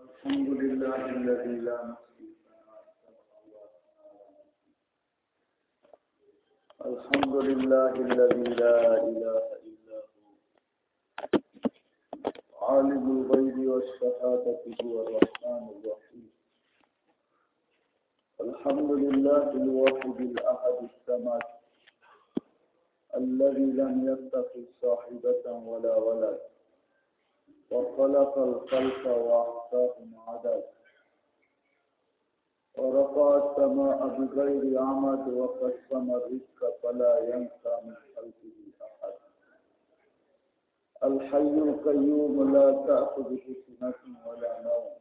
الحمد لله الذي لا نحصي الحمد لله الذي لا إله إلا هو. عالم الغيب والشهادة هو الرحمن الرحيم. الحمد لله الواحد الأحد السماد الذي لم يتخذ صاحبة ولا ولد. وخلق الخلق وأحصاهم عدد ورفع السماء بغير عمد وقسم الرزق فلا ينسى من خلقه أحد الحي القيوم لا تأخذه سنة ولا نوم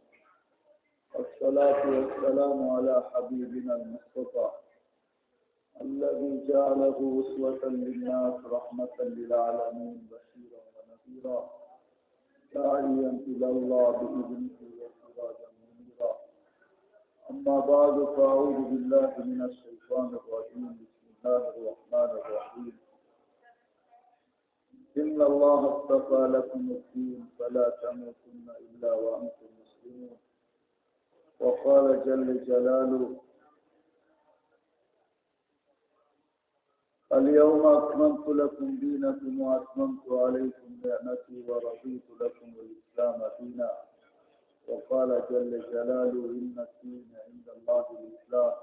والصلاة والسلام على حبيبنا المصطفى الذي جعله أسوة للناس رحمة للعالمين بشيرا ونذيرا داعيا إلى الله بإذنه وسراجا منيرا. أما بعد فأعوذ بالله من الشيطان الرجيم. بسم الله الرحمن الرحيم. إن الله اصطفى لكم الدين فلا تموتن إلا وأنتم مسلمون. وقال جل جلاله اليوم أكملت لكم دينكم وأتممت عليكم نعمتي ورضيت لكم الإسلام دينا. وقال جل جلاله إن الدين عند الله الإسلام.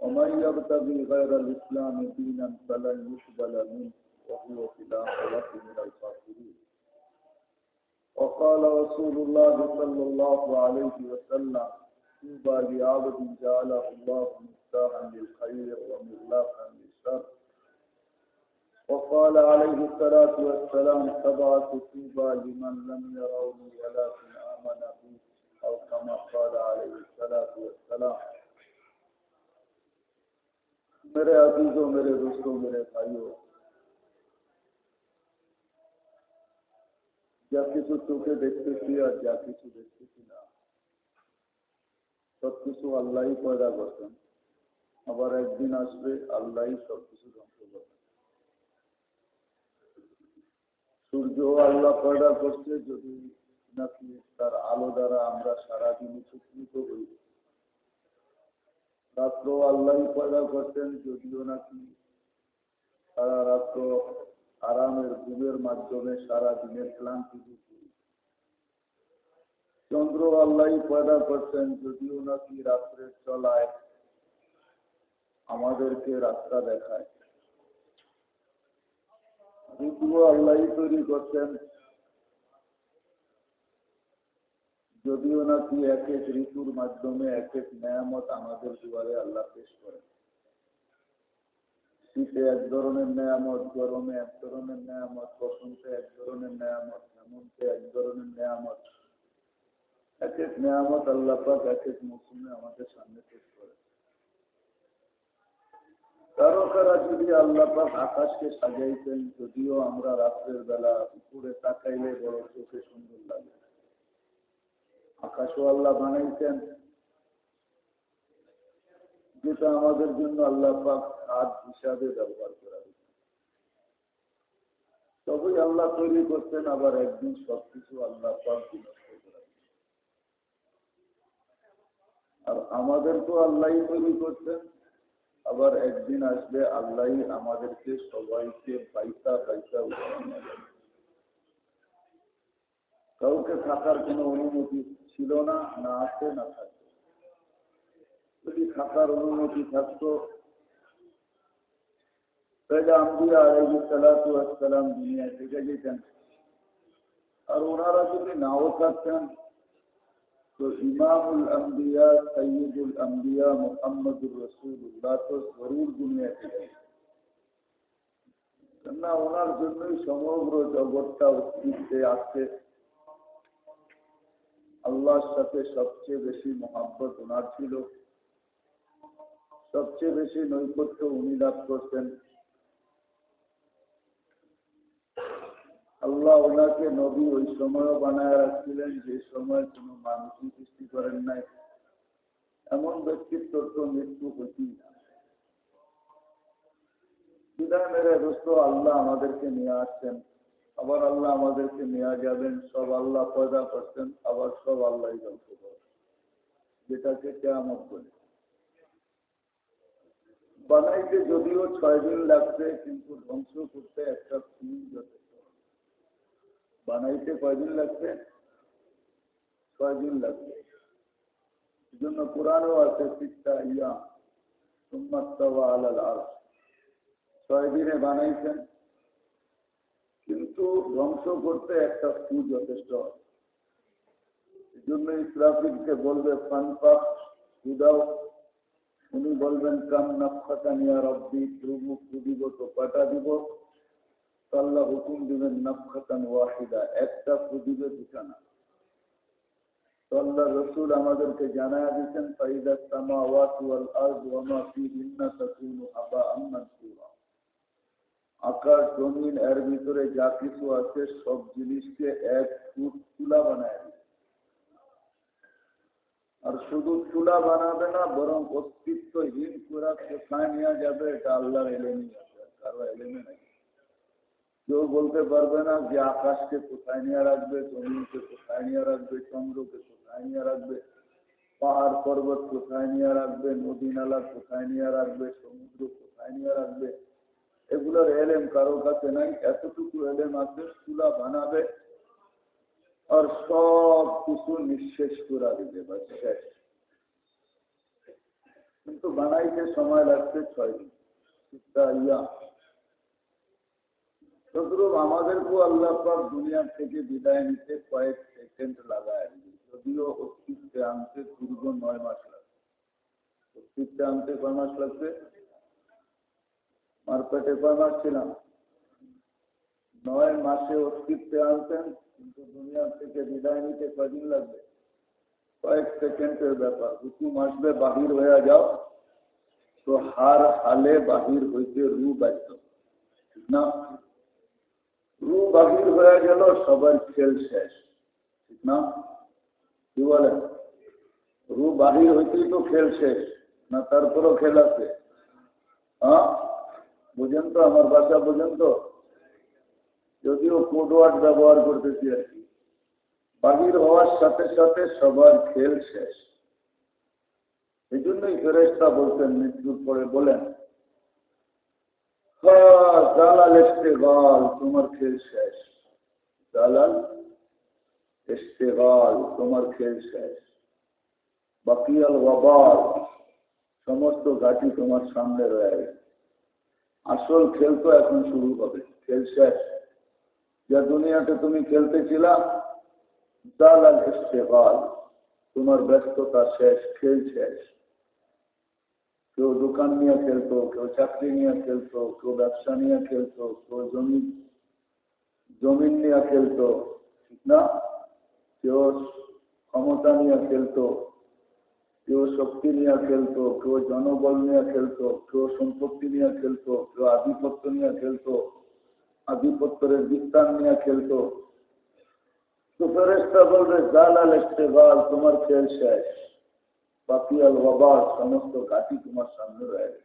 ومن يبتغي غير الإسلام دينا فلن يقبل منه. وهو في الآخرة من الخاسرين. وقال رسول الله صلى الله عليه وسلم طوبى لعبد جعله الله مفتاحا للخير ومغلاقا وقال عليه الصلاة والسلام سبعة طوبى لمن لم يروني ولكن آمن بي أو كما قال عليه الصلاة والسلام मेरे अजीजों मेरे दोस्तों मेरे भाइयों যা কিছু চোখে দেখতেছি আর যা কিছু দেখতেছি না সবকিছু আল্লাহই পয়দা করছেন আবার একদিন আসবে, আল্লাহই সবকিছু ধ্বংস করবেন সূর্য আল্লাহ পয়দা করছে, যদি নাকি তার আলো দ্বারা আমরা সারাদিন উপকৃত হই। রাত্র আল্লাহই পয়দা করতেন যদিও নাকি সারা রাত্র আরামের ঘুমের মাধ্যমে সারা দিনের ক্লান্তি দূর চন্দ্র আল্লাহ পয়দা করছেন, যদিও নাকি রাত্রের চলায় আমাদেরকে রাস্তা দেখায়। ঋতু আল্লাহ তৈরি করছেন। যদিও নাকি এক এক ঋতুর মাধ্যমে এক এক নেয়ামত আমাদের দুয়ারে আল্লাহ পেশ করেন। শীতে এক ধরনের নেয়ামত, গরমে এক ধরনের নেয়ামত, বসন্তে এক ধরনের নেয়ামত, হেমন্তে এক ধরনের নেয়ামত। এক এক নেয়ামত আল্লাহ পাক এক এক মৌসুমে আমাদের সামনে পেশ করে কারও কারা যদি আল্লাপাক আকাশকে সাজাইতেন, যদিও আমরা রাত্রের বেলা উপরে তাকাইলে বড় চোখে সুন্দর লাগে। আকাশও আল্লাহ বানাইতেন। যেটা আমাদের জন্য আল্লাহ পাক হাত হিসাবে ব্যবহার করা হয়েছে। তবে আল্লাহ তৈরি করতেন, আবার একদিন সবকিছু আল্লাহ পাক বিনষ্ট করা আর আমাদেরকেও আল্লাহ তৈরি করতেন। আবার একদিন আসবে আল্লাহ আমাদেরকে সবাইকে পাইসা পাইসা উঠানো কাউকে থাকার কোনো অনুমতি ছিল না না আছে, না থাকে যদি থাকার অনুমতি থাকতো, তাহলে আম্বিয়া আলাইহি সালাতু আসসালাম দুনিয়া থেকে যেতেন। আর ওনারা যদি নাও থাকতেন তো ইমামুল আম্বিয়া সৈয়দুল আম্বিয়া মোহাম্মদুর রসুল্লাহ তো জরুর দুনিয়া থেকে না ওনার জন্যই সমগ্র জগৎটা অস্তিত্বে আছে আল্লাহর সাথে সবচেয়ে বেশি মহাব্বত ওনার ছিল সবচেয়ে বেশি নৈকট্য উনি লাভ করতেন আল্লাহ ওনাকে নবী ওই সময়ও বানায় রাখছিলেন, যে সময় কোনো মানুষই সৃষ্টি করেন নাই। এমন ব্যক্তিত্ব তো মৃত্যু হতেই আল্লাহ আমাদেরকে নিয়ে আসছেন। আবার আল্লাহ আমাদেরকে নেওয়া যাবেন, সব আল্লাহ পয়দা করছেন, আবার সব আল্লাহ ধ্বংস যেটাকে কেমন বলে। বানাইতে যদিও ছয় দিন লাগছে, কিন্তু ধ্বংস করতে একটা দিন যথেষ্ট। বানাইতে কয়দিন লাগছে ছয় দিন লাগছে এই জন্য কোরআনও আছে শিক্ষা ইয়া আলাল আর ছয় দিনে বানাইছেন কিন্তু ধ্বংস করতে একটা ফু যথেষ্ট এই জন্য ইসরাফিলকে বলবে ফান পাক উদাও উনি বলবেন কাম নাফাতানিয়া রব্বি ধ্রুবু দিব তো পাটা দিব আল্লাহ হুকুম দিবেন নাফাতান ওয়াহিদা, একটা দিবে বিছানা। আল্লাহ রসুল আমাদেরকে জানায় দিচ্ছেন ফাইদা সামা ওয়াল আরদ ওয়া মা ফিহিন্না তাকুনু আবাআন মানসুরা আকাশ, জমিন, এর ভিতরে যা কিছু আছে, সব জিনিসকে এক ফুট তুলা বানায় আর শুধু চুলা বানাবে না, বরং অস্তিত্বহীন পুরা কোথায় নেওয়া যাবে, এটা আল্লাহর এলেমই আছে কারও এলেমে নাই। কেউ বলতে পারবে না যে আকাশকে কোথায় নিয়ে রাখবে, জমিনকে কোথায় নিয়ে রাখবে, চন্দ্রকে কোথায় নিয়ে রাখবে, পাহাড় পর্বত কোথায় নিয়ে রাখবে, নদী নালা কোথায় নিয়ে রাখবে, সমুদ্র কোথায় নিয়ে রাখবে। এগুলোর এলেম কারও কাছে নাই, এতটুকু এলেম আছে চুলা বানাবে আর সব কিছু নিঃশেষ করে দিবে বা শেষ। কিন্তু বানাইতে সময় লাগছে ছয় দিন। ইয়া। তদ্রুপ আমাদেরকেও আল্লাহ পাক দুনিয়া থেকে বিদায় নিতে কয়েক সেকেন্ড লাগায় যদিও অস্তিত্বে আনতে দীর্ঘ নয় মাস লাগবে। অস্তিত্বে আনতে কয় মাস লাগবে? মারপেটে কয় মাস ছিলাম? নয় মাসে অস্তিত্বে আনতেন, কিন্তু দুনিয়া থেকে বিদায় নিতে কদিন লাগবে? কয়েক সেকেন্ডের ব্যাপার। হুকুম আসবে বাহির হয়ে যাও, তো হার হালে বাহির হইতে রু বাধ্য না রু বাহির হয়ে গেল, সবার খেল শেষ। ঠিক না? কি বলেন রু বাহির হইতেই তো খেল শেষ, না তারপরও খেল আছে? হ্যাঁ? বুঝেন তো আমার বাচ্চা বুঝেন তো? যদিও কোডওয়ার্ড ব্যবহার করতেছি আর কি। বাহির হওয়ার সাথে সাথে সবার খেল শেষ। এই জন্যই ফেরেস্তা বলতেন মৃত্যুর পরে বলেন জালাল ইস্তেগাল তোমার খেল শেষ। জালাল ইস্তেগাল তোমার খেল শেষ। বাকিয়াল ওয়াবাল সমস্ত ঘাটি তোমার সামনে রয়ে আসল খেল তো এখন শুরু হবে, খেল শেষ। যা দুনিয়াতে তুমি খেলতেছিলা জালাল ইস্তেগাল তোমার ব্যস্ততা শেষ, খেল শেষ। কেউ দোকান নিয়ে খেলতো, কেউ চাকরি নিয়ে খেলতো, কেউ ব্যবসা নিয়ে খেলতো, কেউ জমি জমিন নিয়ে খেলতো, ঠিক না? কেউ ক্ষমতা নিয়ে খেলতো, কেউ শক্তি নিয়ে খেলতো, কেউ জনবল নিয়ে খেলতো, কেউ সম্পত্তি নিয়ে খেলতো, কেউ আধিপত্য নিয়ে খেলতো, আধিপত্যের বিস্তার নিয়ে খেলতো। তো ফেরেস্তা বলবে, জালাল ইস্তেবাল তোমার খেল শেষ। বাকিয়াল ওয়াবার সমস্ত ঘাটি তোমার সামনে রয়ে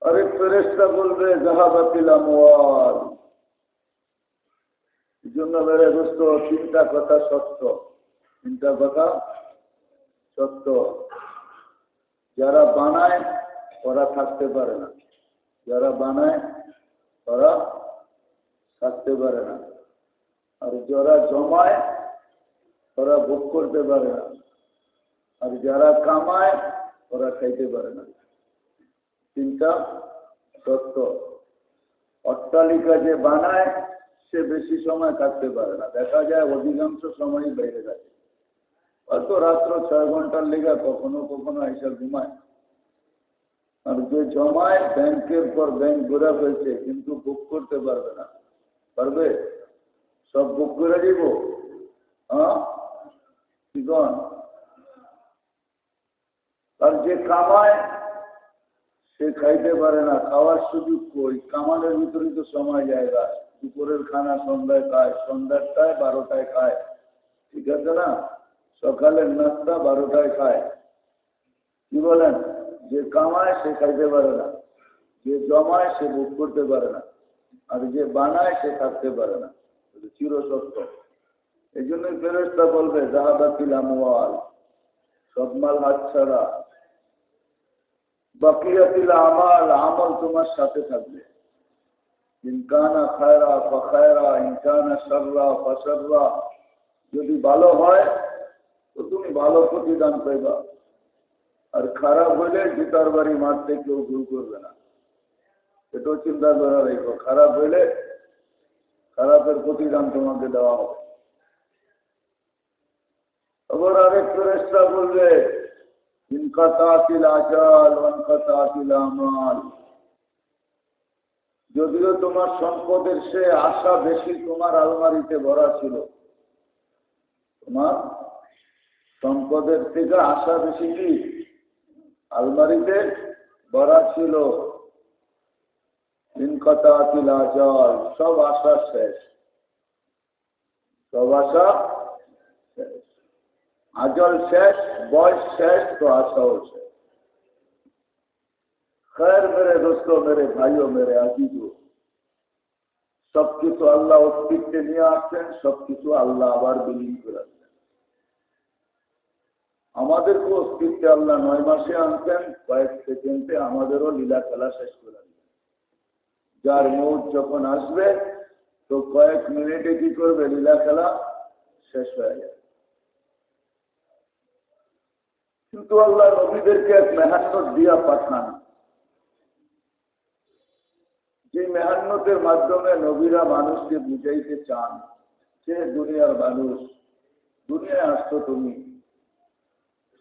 আরেক ফেরেস্তা বলবে জাহাবাতিল আমওয়াল। জন্য মেরে দোস্ত, তিনটা কথা সত্য। তিনটা কথা সত্য। যারা বানায়, ওরা থাকতে পারে না। যারা বানায়, ওরা থাকতে পারে না। আর যারা জমায় ওরা ভোগ করতে পারে না আর যারা কামায় ওরা খাইতে পারে না চিন্তা সত্য অট্টালিকা যে বানায় সে বেশি সময় থাকতে পারে না দেখা যায় অধিকাংশ সময়ই বেড়ে গেছে হয়তো রাত্র ছয় ঘণ্টার লেগে কখনো কখনো এসে ঘুমায় আর যে জমায় ব্যাংকের পর ব্যাংক ঘোরা ফেলছে কিন্তু বুক করতে পারবে না পারবে সব বুক করে দিব হ্যাঁ কিগণ আর যে কামায় সে খাইতে পারে না, খাওয়ার সুযোগ কই? কামানের ভিতরে তো সময় জায়গা দুপুরের খানা, সন্ধ্যায় খায় সন্ধ্যাটায় বারোটায় খায়। ঠিক আছে না? সকালের নাস্তা বারোটায় খায়। কি বলেন? যে কামায় সে খাইতে পারে না, যে জমায় সে ভোগ করতে পারে না, আর যে বানায় সে থাকতে পারে না। চিরসত্য। এই জন্যই ফেরস্তা বলবে জাহাদাতিল আমওয়াল, সব মাল হাত ছাড়া। বাকিয়াতিল আমাল, আমল তোমার সাথে থাকবে। ইনকানা খায়রা ফখায়রা ইনকানা সাররা ফসররা যদি ভালো হয়, তো তুমি ভালো প্রতিদান পাইবা। আর খারাপ হলে জুতার বাড়ি মারতে কেউ ভুল করবে না। এটাও চিন্তা করা রেখো খারাপ হইলে খারাপের প্রতিদান তোমাকে দেওয়া হবে। আবার আরেক ফেরেস্তা বলবে যদিও তোমার সম্পদের সে আশা বেশি তোমার আলমারিতে ভরা ছিল। তোমার সম্পদের থেকে আশা বেশি কি? আলমারিতে ভরা ছিল। ইনকাতাতিল আচাল সব আশা শেষ। সব আশা আজল শেষ বয়স শেষ তো আশাও শেষ खैर मेरे दोस्तों मेरे भाइयों मेरे আজিজও সবকিছু আল্লাহ অস্তিত্বে নিয়ে আসছেন সবকিছু আল্লাহ আবার বিলীন করে আসছেন আমাদেরকে অস্তিত্বে আল্লাহ নয় মাসে আনছেন কয়েক সেকেন্ডে আমাদেরও লীলা খেলা শেষ করে দিবেন যার মৌত যখন আসবে তো কয়েক মিনিটে কি করবে লীলা খেলা শেষ হয়ে যাবে কিন্তু আল্লাহ নবীদেরকে এক মেহান্ন দিয়া পাঠান। যে মেহান্নতের মাধ্যমে নবীরা মানুষকে বুঝাইতে চান, সে দুনিয়ার মানুষ। দুনিয়ায় আসতো তুমি।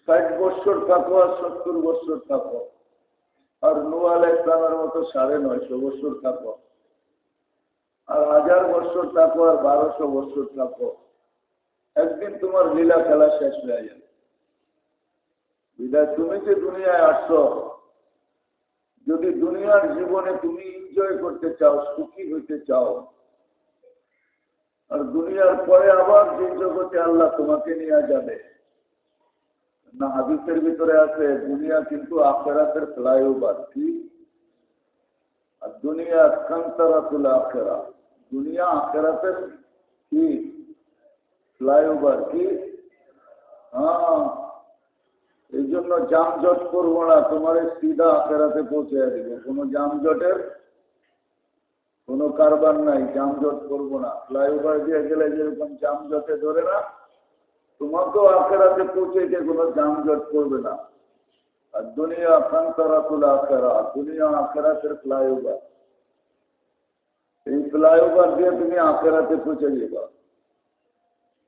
ষাট বৎসর থাকো আর সত্তর বৎসর থাকো। আর নোয়াল ইসলামের মতো সাড়ে নয়শো বৎসর থাকো। আর হাজার বৎসর থাকো আর বারোশো বৎসর থাকো। একদিন তোমার লীলা খেলা শেষ হয়ে যাবে। বিদায়, তুমি যে দুনিয়ায় আসছো, যদি দুনিয়ার জীবনে তুমি এনজয় করতে চাও, সুখী হইতে চাও, আর দুনিয়ার পরে আবার যে জগতে আল্লাহ তোমাকে নিয়ে যাবে, না, হাদিসের ভিতরে আছে, দুনিয়া কিন্তু আখেরাতের ফ্লাইওভার কি? আর দুনিয়া কান্তারাতুল আখেরা, দুনিয়া আখেরাতের কি? ফ্লাইওভার কি? হ্যাঁ। এই জন্য যানজট করব না, তোমার সিধা আখেরাতে পৌঁছে দিবে। কোনো যানজটের কোনো কারবার নাই, যানজট করব না। ফ্লাইওভার দিয়ে গেলে যেরকম যানজটে ধরে না, তোমাকেও আখেরাতে পৌঁছেছে কোনো যানজট করবে না। আর দুনিয়া কান্তরাতুল আখেরা, দুনিয়া আখেরাতের ফ্লাইওভার এই ফ্লাইওভার দিয়ে তুমি আখেরাতে পৌঁছে যাবা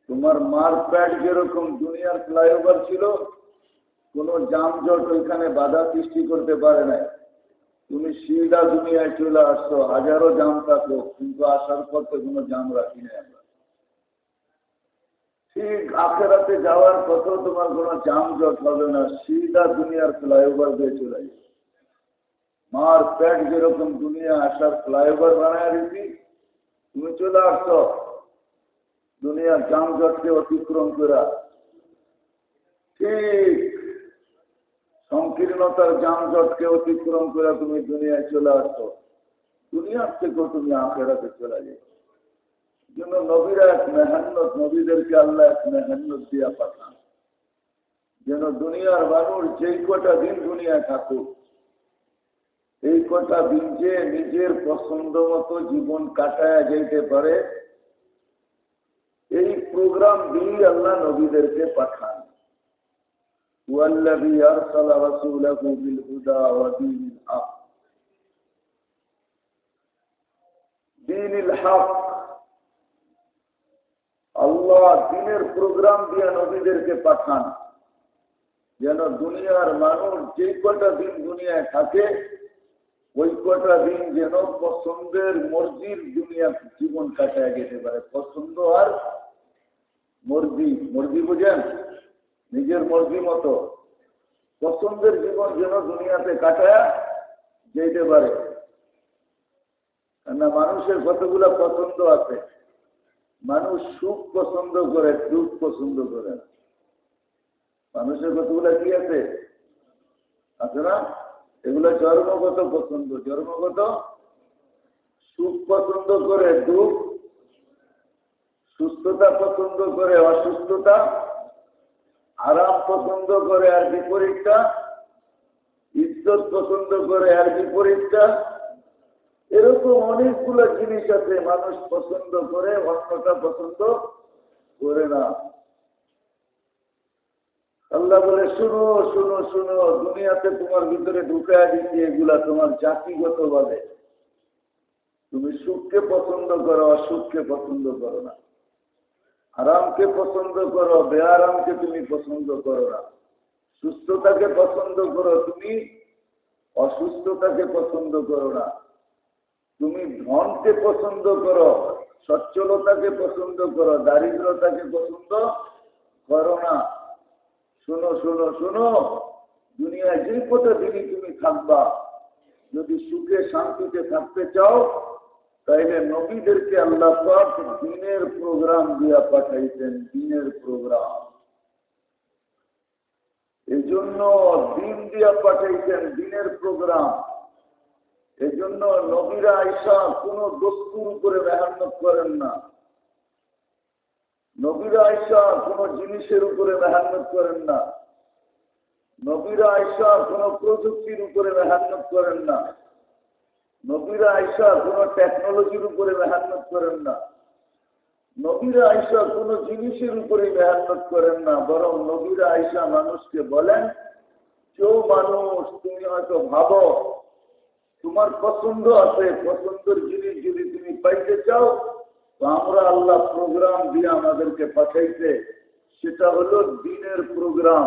তোমার মার প্যাড যেরকম দুনিয়ার ফ্লাইওভার ছিল কোনো যানজট ওইখানে বাধা সৃষ্টি করতে পারে নাই। তুমি সিধা দুনিয়ায় চলে আসছো, হাজারো জাম থাকো, কিন্তু আসার তো কোনো জাম রাখি নাই আমরা। ঠিক আখেরাতে যাওয়ার পথেও তোমার কোনো যানজট হবে না সিধা দুনিয়ার ফ্লাইওভার দিয়ে চলে যাবে মার প্যাট যেরকম দুনিয়া, আসার ফ্লাইওভার বানায় দিচ্ছি তুমি চলে আসছো। দুনিয়ার যানজটকে অতিক্রম করা। ঠিক সংকীর্ণতার যানজটকে অতিক্রম করে তুমি দুনিয়ায় চলে আসো। দুনিয়ার থেকেও তুমি আখেরাতে চলে যাও। জন্য নবীরা এক মেহান্নত, নবীদেরকে আল্লাহ এক মেহান্নত দিয়া পাঠান। যেন দুনিয়ার মানুষ যেই কটা দিন দুনিয়ায় থাকুক, এই কটা দিন যে নিজের পছন্দ মতো জীবন কাটায় যেতে পারে, এই প্রোগ্রাম দিয়ে আল্লাহ নবীদেরকে পাঠান। والذي أرسل رسوله بالهدى ودين الحق دين الحق আল্লাহ দিনের প্রোগ্রাম দিয়ে নবীদেরকে পাঠান যেন দুনিয়ার মানুষ যে কটা দিন দুনিয়ায় থাকে ওই কটা দিন যেন পছন্দের মর্জির দুনিয়া জীবন কাটায় যেতে পারে পছন্দ আর মর্জি মর্জি বুঝেন নিজের মর্জি মতো। পছন্দের জীবন যেন দুনিয়াতে কাটায়, যেতে পারে। না মানুষের কতগুলো পছন্দ আছে। মানুষ সুখ পছন্দ করে, দুঃখ পছন্দ করে। মানুষের কতগুলো কি আছে? আছে না? এগুলো জন্মগত পছন্দ। জন্মগত সুখ পছন্দ করে, দুঃখ, সুস্থতা পছন্দ করে, অসুস্থতা আরাম পছন্দ করে আর বিপরীতটা, ইজ্জত পছন্দ করে আর বিপরীতটা। এরকম অনেকগুলো জিনিস আছে, মানুষ পছন্দ করে, অন্যটা পছন্দ করে না। আল্লাহ বলে, শুনো শুনো শুনো, দুনিয়াতে তোমার ভিতরে ঢুকায় দিচ্ছি এগুলা তোমার জাতিগত ভাবে। তুমি সুখকে পছন্দ করো, অসুখকে পছন্দ করো না। আরামকে পছন্দ করো বেআরামকে তুমি পছন্দ করো না। সুস্থতাকে পছন্দ করো, তুমি অসুস্থতাকে পছন্দ করো না। তুমি ধনকে পছন্দ করো, সচ্ছলতাকে পছন্দ করো, দারিদ্রতাকে পছন্দ করো না। শোনো শোনো শোনো, দুনিয়ায় যে কত দিনই তুমি থাকবা, যদি সুখে শান্তিতে থাকতে চাও তাইলে নবীদেরকে আল্লাহ পাক দিনের প্রোগ্রাম দিয়া পাঠাইছেন দিনের প্রোগ্রাম। এই জন্য দিন দিয়া পাঠাইছেন দিনের প্রোগ্রাম। এই জন্য নবীরা আইসা কোন দস্তুর উপরে মেহান্ন করেন না। নবীরা আইসা কোন জিনিসের উপরে মেহান্ন করেন না। নবীরা আইসা কোন প্রযুক্তির উপরে মেহান্ন করেন না। নবীরা আইসা কোন টেকনোলজির উপরে মেহান্ন করেন না। নবীরা আইসা কোন জিনিসের উপরে মেহান্ন করেন না, বরং নবীরা আইসা মানুষকে বলেন, কেউ মানুষ, তুমি হয়তো ভাবো, তোমার পছন্দ আছে, পছন্দের জিনিস যদি তুমি পাইতে চাও, তো আমরা আল্লাহ প্রোগ্রাম দিয়ে আমাদেরকে পাঠাইছে। সেটা হলো দিনের প্রোগ্রাম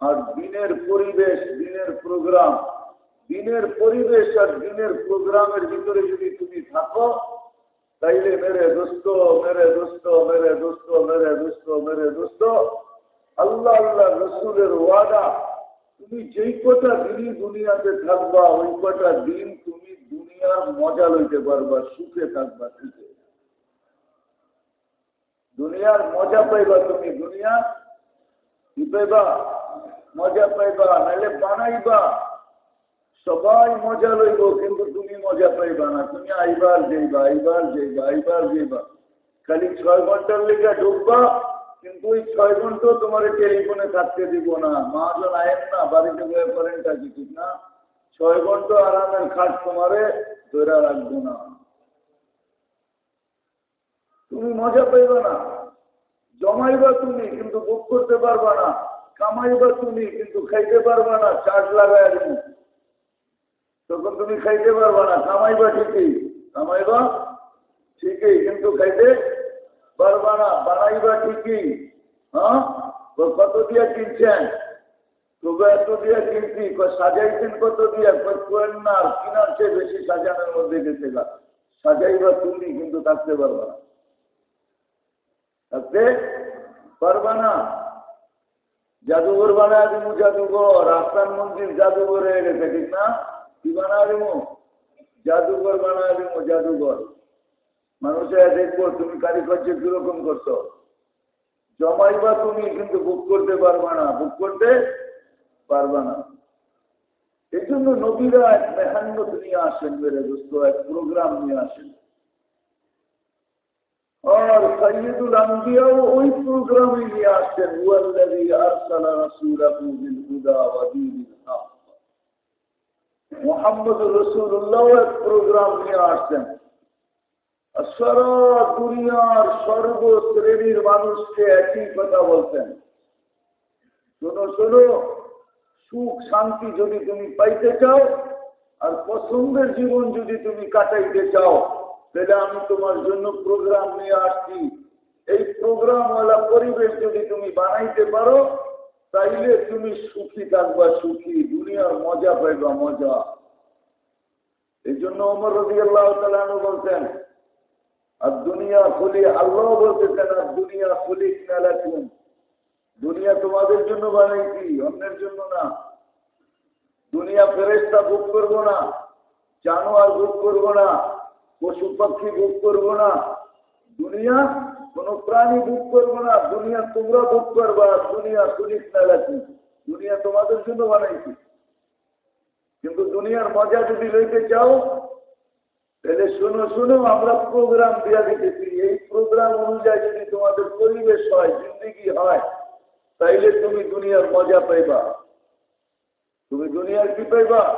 আর দিনের পরিবেশ, দিনের প্রোগ্রাম দিনের পরিবেশ আর দিনের প্রোগ্রামের ভিতরে যদি তুমি থাকো, তাইলে মেরে দোস্ত মেরে দোস্ত মেরে দোস্ত মেরে দোস্ত মেরে দোস্ত। আল্লাহ আল্লাহ, রসুলের ওয়াদা, তুমি যেই কটা দিনই দুনিয়াতে থাকবা, ওই কটা দিন তুমি দুনিয়ার মজা লইতে পারবা, সুখে থাকবা, সুখে। দুনিয়ার মজা পাইবা তুমি, দুনিয়া কি পাইবা? মজা পাইবা নাহলে বানাইবা। সবাই মজা লইব, কিন্তু তুমি মজা পাইবা না। তুমি আইবার যাইবা আইবার যাইবা আইবার যাইবা। খালি ছয় ঘণ্টার লেগে ঢুকবা, কিন্তু ওই ছয় ঘন্টাও তোমার টেলিফোনে থাকতে দিব না। মহাজন আয়েন না, বাড়িতে বয়ে করেন কি ঠিক না? ছয় ঘণ্টা আরামের খাট তোমারে ধরে রাখব না। তুমি মজা পাইবে না। জমাইবা তুমি, কিন্তু বুক করতে পারবা না। কামাইবা তুমি, কিন্তু খাইতে পারবা না। চার্জ লাগাই তখন তুমি খাইতে পারবা না, কামাইবা ঠিকই কামাইবা ঠিকই, কিন্তু খাইতে পারবা না, বানাইবা ঠিকই হ্যাঁ? কত দিয়া কিনছেন? তবু এত দিয়া কিনছি সাজাইছেন কত দিয়া? কোয়েন না কিনার চেয়ে বেশি সাজানোর মধ্যে গেছে সাজাইবা তুমি, কিন্তু থাকতে পারবা না। থাকতে পারবা না। জাদুঘর বানা দিমু জাদুঘর রাস্তার মন্দির জাদুঘর হয়ে গেছে ঠিক না? কি বানা দিমু জাদুঘর বানা দিমু জাদুঘর। মানুষের দেখব, তুমি কারিগর্য কীরকম করছ? জমাইবা তুমি, কিন্তু বুক করতে পারবা না। বুক করতে পারবা না। এই জন্য নবীরা এক মেহান্নত নিয়ে আসেন মেরে দোস্ত, এক প্রোগ্রাম নিয়ে আসেন। আর সৈয়দুল আম্বিয়াও ওই প্রোগ্রামে নিয়ে আসছেন হুয়াল্লাযী আরসালা রাসূলাহু বিল হুদা ওয়া দীনিল হক। মুহাম্মদ রাসূলুল্লাহ এক প্রোগ্রাম নিয়ে আসছেন। সারা দুনিয়ার সর্বশ্রেণীর মানুষকে একই কথা বলতেন শোনো শোনো, সুখ, শান্তি যদি তুমি পাইতে চাও, আর পছন্দের জীবন যদি তুমি কাটাইতে চাও, তাহলে আমি তোমার জন্য প্রোগ্রাম নিয়ে আসছি। এই প্রোগ্রামওয়ালা পরিবেশ যদি তুমি বানাইতে পারো তাইলে তুমি সুখী থাকবা, সুখী। দুনিয়ার মজা পাইবা, মজা। এই জন্য অমর রবি আল্লাহ বলতেন আর দুনিয়া খুলি, আল্লাহ বলতেছেন, আর দুনিয়া খুলি কিনালাকুম দুনিয়া তোমাদের জন্য বানাইছি অন্যের জন্য না। দুনিয়া ফেরেস্তা ভোগ করব না, জানোয়ার ভোগ করব না, পশু পাখি বুক করব না। দুনিয়া কোন প্রাণী বুক করব না, দুনিয়া তোমরা বুক করবা, দুনিয়া না দুনিয়া তোমাদের জন্য বানাইছি। কিন্তু দুনিয়ার মজা যদি লইতে চাও, তাহলে শুনো শুনো, আমরা প্রোগ্রাম দেওয়া দিতেছি। এই প্রোগ্রাম অনুযায়ী যদি তোমাদের পরিবেশ হয়, জিন্দগি হয়, তাইলে তুমি দুনিয়ার মজা পাইবা। তুমি দুনিয়ার কি পাইবা?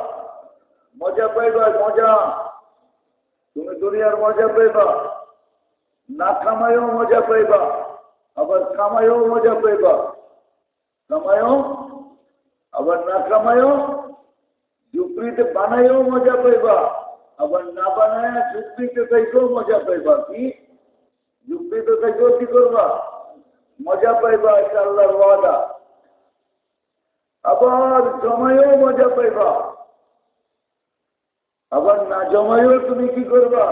মজা পাইবা, মজা। তুমি দুনিয়ার মজা পাইবা। না কামায়ও মজা পাইবা আবার কামায়ও মজা পাইবা কামায়ও আবার না কামায়ও ঝুপড়িতে বানাইও মজা পাইবা আবার না বানায় ঝুপড়িতে থাকেও মজা পাইবা কি ঝুপড়িতে থাকেও কি করবা মজা পাইবা এটা আল্লাহর ওয়াদা আবার জমায়ও মজা পাইবা আবার না জমায়ও তুমি কি করবা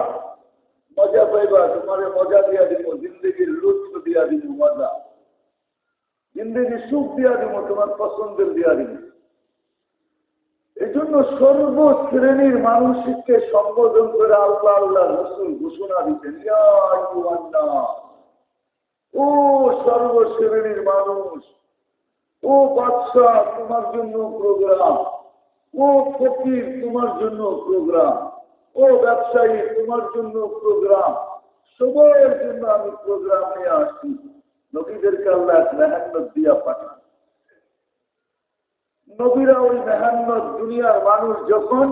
মজা পাইবা, তোমার মজা দিয়া দিব জিন্দগির লুৎফ দিয়া দিব মজা। জিন্দগি সুখ দিয়া দিব তোমার পছন্দের দিয়া দিব এই জন্য সর্বশ্রেণীর মানুষকে সম্বোধন করে আল্লাহ আল্লাহ রসুল ঘোষণা দিচ্ছেন ও সর্বশ্রেণীর মানুষ, ও বাদশাহ, তোমার জন্য প্রোগ্রাম ও ফকির, তোমার জন্য প্রোগ্রাম ও ব্যবসায়ী, তোমার জন্য প্রোগ্রাম সবার জন্য আমি প্রোগ্রাম নিয়ে আসছি। নবীদেরকে আল্লাহ মেহান্ন দিয়া পাঠান। নবীরা ওই মেহান্নত দুনিয়ার মানুষ যখন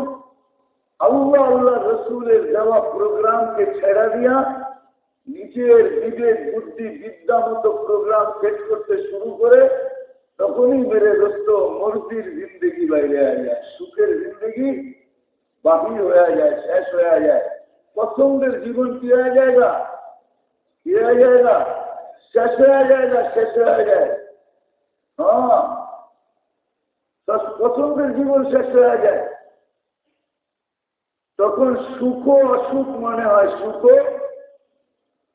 আল্লাহ আল্লাহ রসুলের দেওয়া প্রোগ্রামকে ছেড়া দিয়া নিজের বিবেক বুদ্ধি, বিদ্যা মতো প্রোগ্রাম সেট করতে শুরু করে, তখনই মেরে দোস্ত, মর্জির জিন্দগি বাইরে যায় সুখের জিন্দগি বাহির হয়ে যায়, শেষ হয়ে যায়। পছন্দের জীবন কি হয়ে যায়গা কি হয়ে যায়গা শেষ হয়ে যায়গা শেষ হয়ে যায়? হ্যাঁ। পছন্দের জীবন শেষ হয়ে যায়। তখন সুখ অসুখ মনে হয়, সুখ?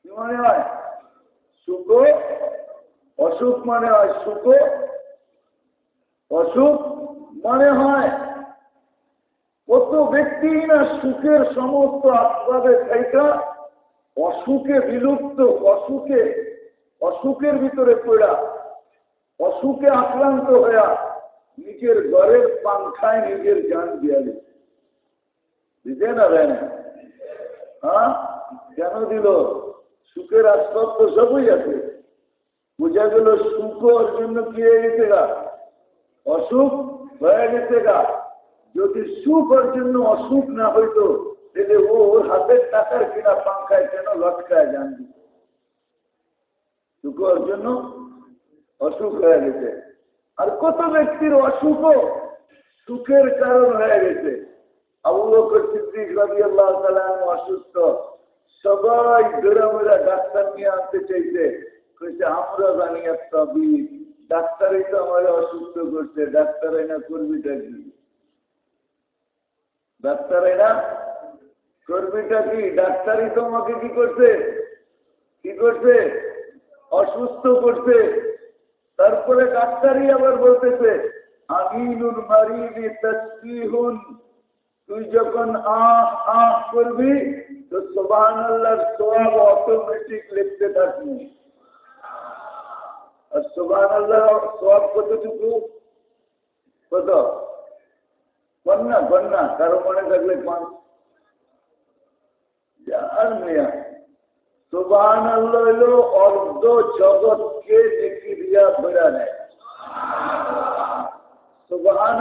কি মনে হয়? সুখ? অসুখ মানে হয়, সুখ? অসুখ মনে হয়। কত ব্যক্তি না সুখের সমস্ত আস্বাদে থাইকা, অসুখে বিলুপ্ত, অসুখে, অসুখের ভিতরে পড়া, অসুখে আক্রান্ত হইয়া নিজের ঘরের পাংখায় নিজের গান দিয়া দিতে না দেয় না হ্যাঁ? কেন দিল? সুখের আসবাব তো সবই আছে। বোঝা গেল সুখ ওর জন্য কি হয়ে গেছে গা? অসুখ হয়ে গেছে গা। যদি সুখ ওর জন্য অসুখ না হইতো, তাহলে ও ওর হাতের টাকার কিনা পাঙ্খায় কেন লটকায় জানবি? সুখ ওর জন্য অসুখ হয়ে গেছে। আর কত ব্যক্তির অসুখ সুখের কারণ হয়ে গেছে। অসুস্থ। সবাই গ্রামেরা ডাক্তার নিয়ে আনতে চাইছে। কইছে, আমরা জানি একটা ডাক্তারই তো আমার অসুস্থ করছে। ডাক্তার না কর্মীটা কি? ডাক্তার না কর্মীটা কি? ডাক্তারই তো আমাকে কি করছে? কি করছে? অসুস্থ করছে। তারপরে ডাক্তারই আবার বলতেছে, আমিনুল মারিদি তসবিহুন। তুই যখন আহ আহ করবি, তো সোবান আল্লাহর সোয়াব অটোমেটিক লিখতে থাকবি। আর সোবান আল্লাহ সোয়াব কতটুকু? কত? কন্যা কন্যা কারও মনে থাকলে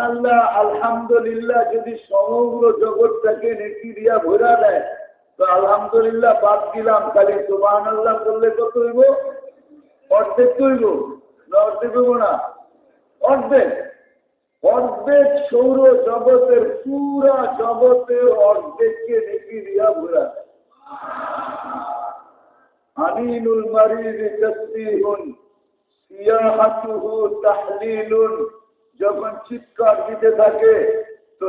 আল্লাহ আলহামদুলিল্লাহ যদি সমগ্র জগৎটাকে নেকি দিয়া ভরা দেয় তো আলহামদুলিল্লাহ বাদ দিলাম খালি সোবাহান আল্লাহ করলে কত হইব অর্ধেক হইব না অর্ধেক হইব না অর্ধেক অর্ধেক সৌর জগতের পুরা জগতের অর্ধেককে নেকি দিয়া ভরা দেয় আমিনুল মারিদ যখন চিৎকার দিতে থাকে, তো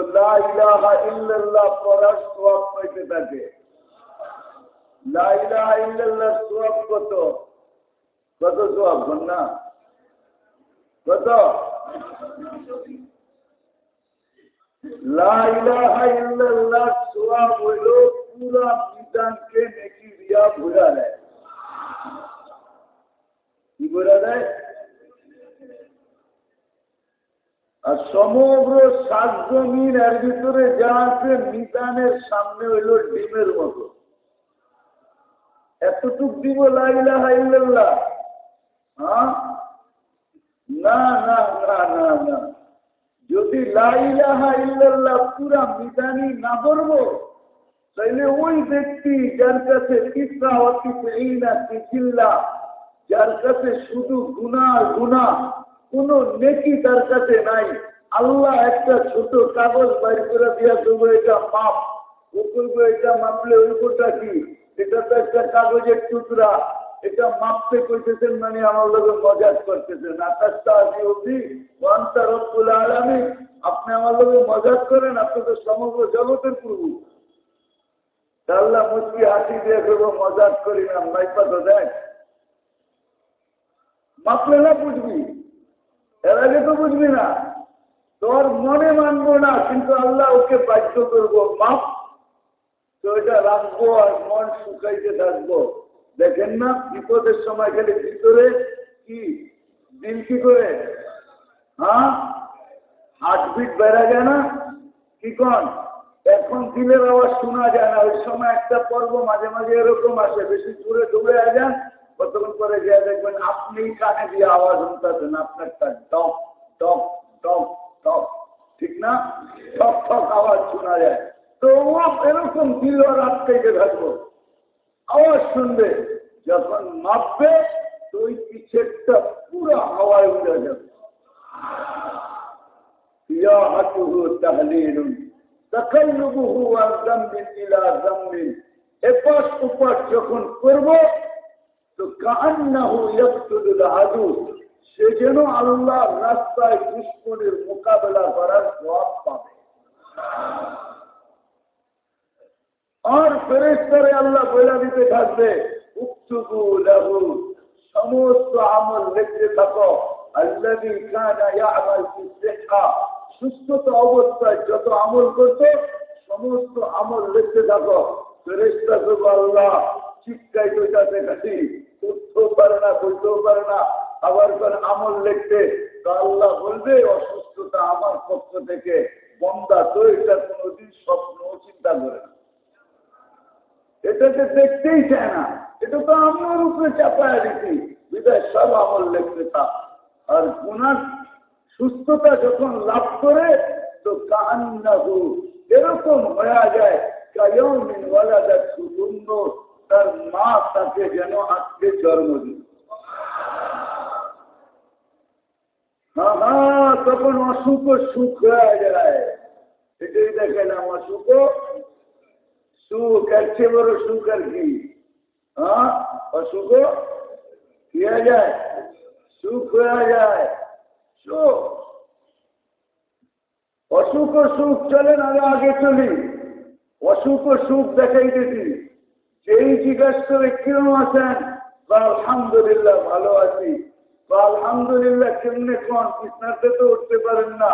সোয়াব পাইতে থাকে। কত? কত না কত? সমগ্র সাত জমিন এর ভিতরে যা আছে মিজানের সামনে হইল ডিমের মতো। এতটুক দিব লাইলা ইল্লাল্লাহ? হ্যাঁ? না না না না না। যদি লাইলাহা ইল্লাল্লাহ পুরা মিজানি না করব তাইলে ওই ব্যক্তি যার কাছে তিসরা অতিনা তিচিল্লা যার কাছে শুধু গুণা গুণা কোন নেকি তার কাছে নাই। আল্লাহ একটা ছোট কাগজ বাইর করে দিয়া দেবো, এটা মাপ। ও করব এটা মাপলে ওই কি? এটা তো একটা কাগজের টুকরা। এটা মাপতে করতেছেন মানে আমার লোকের মজাজ করতেছেন আকাশটা আমি অবধি ওয়ান্তা রব্বুল আপনি আমার লোকে মজাজ করেন, আপনি তো সমগ্র জগতের মনে কিন্তু আল্লাহ ওকে বাধ্য করব। মাপ। তো এটা রাখব আর মন শুকাইতে থাকব। দেখেন না, বিপদের সময় খালি ভিতরে কি? দিন কি করে? হ্যাঁ? হার্টবিট বেড়া যায় না? কি কন? এখন দিলের আওয়াজ শোনা যায় না। ওই সময় একটা পর্ব মাঝে মাঝে এরকম আসে, বেশি দূরে দূরে যান কতক্ষণ পরে গিয়ে দেখবেন আপনি কানে দিয়ে আওয়াজ শুনতেছেন, আপনারটা ডক ডক ডক ডক। ঠিক না? ঠক ঠক আওয়াজ শোনা যায়। তো ও এরকম দিল রাত থেকে থাকব। আওয়াজ শুনবে, যখন মাপবে তো ওই পিছেরটা পুরো হাওয়ায় উঠে যাবে। যখন করব, তো কান্নাহু ইয়াকতুলুল আদু, সে যেন আল্লাহর রাস্তায় দুশ্মনের মোকাবেলা করার জবাব পাবে। আর ফেরেস্তারে আল্লাহ বইলা দিতে থাকবে সমস্ত আমল লিখতে থাকো। অবস্থায় যত আমল আল্লাহ পারে না, বলতেও পারে না, আবার আমল লিখতে তো আল্লাহ বলবে, অসুস্থতা আমার পক্ষ থেকে, বন্দা তো এটা কোনোদিন স্বপ্ন চিন্তা করে না। এটাকে দেখতেই চায় না। এটা তো আমার উপরে চাপায় দিচ্ছি বিদায়, সব আমল লিখতে থাক আর গুণার সুস্থতা যখন লাভ করে, তো কাহান্নাহু এরকম হয়ে যায়, কায়মিন তার মা তাকে যেন আজকে জন্ম দিল। তখন অসুখ সুখ হয়ে যায়। এটাই দেখালাম অসুখ সুখ বড় সুখ আর কি যায় সুখ যায় সুখ অসুখ সুখ চলেন আগে আগে চলি অসুখ যেই জিজ্ঞাসা করে আছেন বা আলহামদুলিল্লাহ ভালো আছি বা আলহামদুলিল্লাহ কেমনে কোন কৃষ্ণাতে তো উঠতে পারেন না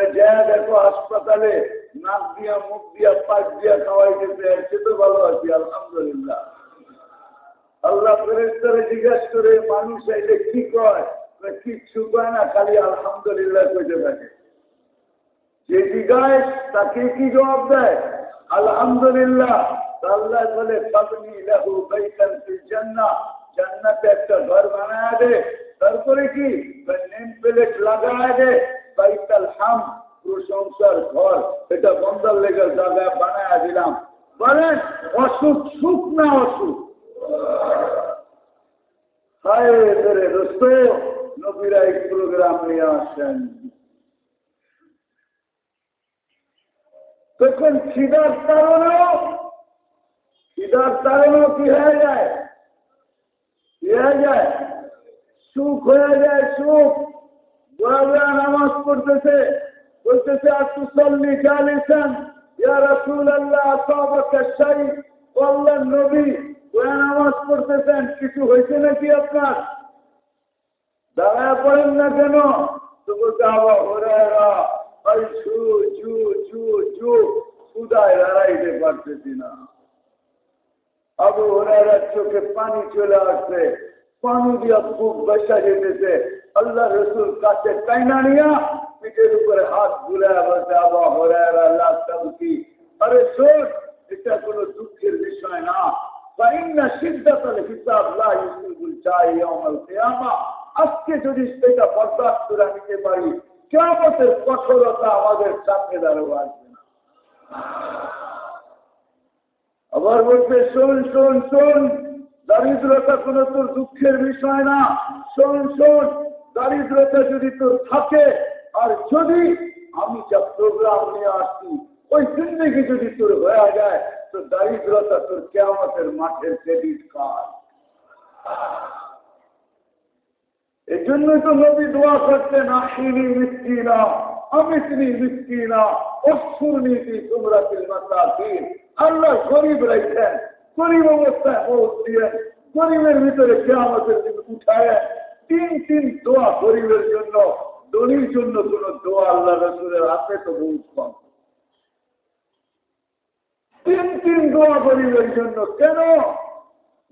যা দেখো হাসপাতালে নাক দিয়া, মুখ দিয়া, পাক দিয়া খাওয়াইতেছে, সে তো ভালো আছি, আলহামদুলিল্লাহ। আল্লাহ ফেরেস্তারে জিজ্ঞাসা করে, মানুষ এলে কি কয়? কিচ্ছু কয় না, খালি আলহামদুলিল্লাহ কইতে থাকে। যে জিজ্ঞায় তাকে কি জবাব দেয়? আলহামদুলিল্লাহ। আল্লাহ বলে পাবনি লাহু বাইতান ফিল জান্নাহ। জান্নাতে একটা ঘর বানায় দে। তারপরে কি? নেম প্লেট লাগায় দে। বাইতাল হাম প্রশংসার ঘর। এটা বন্দার লেগে জায়গায় বানায় দিলাম। বলেন, অসুখ সুখ না অসুখ? সুখ হয়ে যায়, সুখ। নামাজ পড়তেছে, বলতেছে আতুসল্লি ইয়া ওরা নামাজ পড়তেছেন। কিছু হয়েছে নাকি আপনার? দাঁড়ায় পড়েন না কেন? তো বলতে আবার ওরা ছু ছু ছু ছু দাঁড়াইতে পারতেছি না। আবু ওনারা চোখে পানি চলে আসছে, পানি দিয়া বুক বসা যেতেছে। আল্লাহ রসুল কাছে টাইনা নিয়া পিঠের উপরে হাত কি আরে শোন, এটা কোনো দুঃখের বিষয় না। আজকে যদি সেটা বরদাস্ত করে নিতে পারি কঠোরতা আমাদের সামনে দাঁড়াবো আসবে না। আবার বলছে শোন শোন শোন, দারিদ্রতা কোন তোর দুঃখের বিষয় না। শোন শোন দারিদ্রতা যদি তোর থাকে, আর যদি আমি যা প্রোগ্রাম নিয়ে আসছি, ওই জিন্দগি যদি তোর হয়ে যায়, তো দারিদ্রতা তোর কেমতের মাঠের ক্রেডিট কার্ড এই জন্যই তো নবী দোয়া করতেন আসিনি মিষ্টি না অমিশ্রি মিষ্টি না অসুর নীতি তোমরা তিলমাতাকিন আল্লাহ গরিব রাখছেন গরিব অবস্থায় পৌঁছ দিয়েন গরিবের ভিতরে কেমতের দিন উঠায়। তিন তিন দোয়া গরিবের জন্য দলির জন্য কোন দোয়া আল্লাহ রসুলের হাতে তো বহুত কম। তিন তিন দোয়া গরিবের জন্য কেন?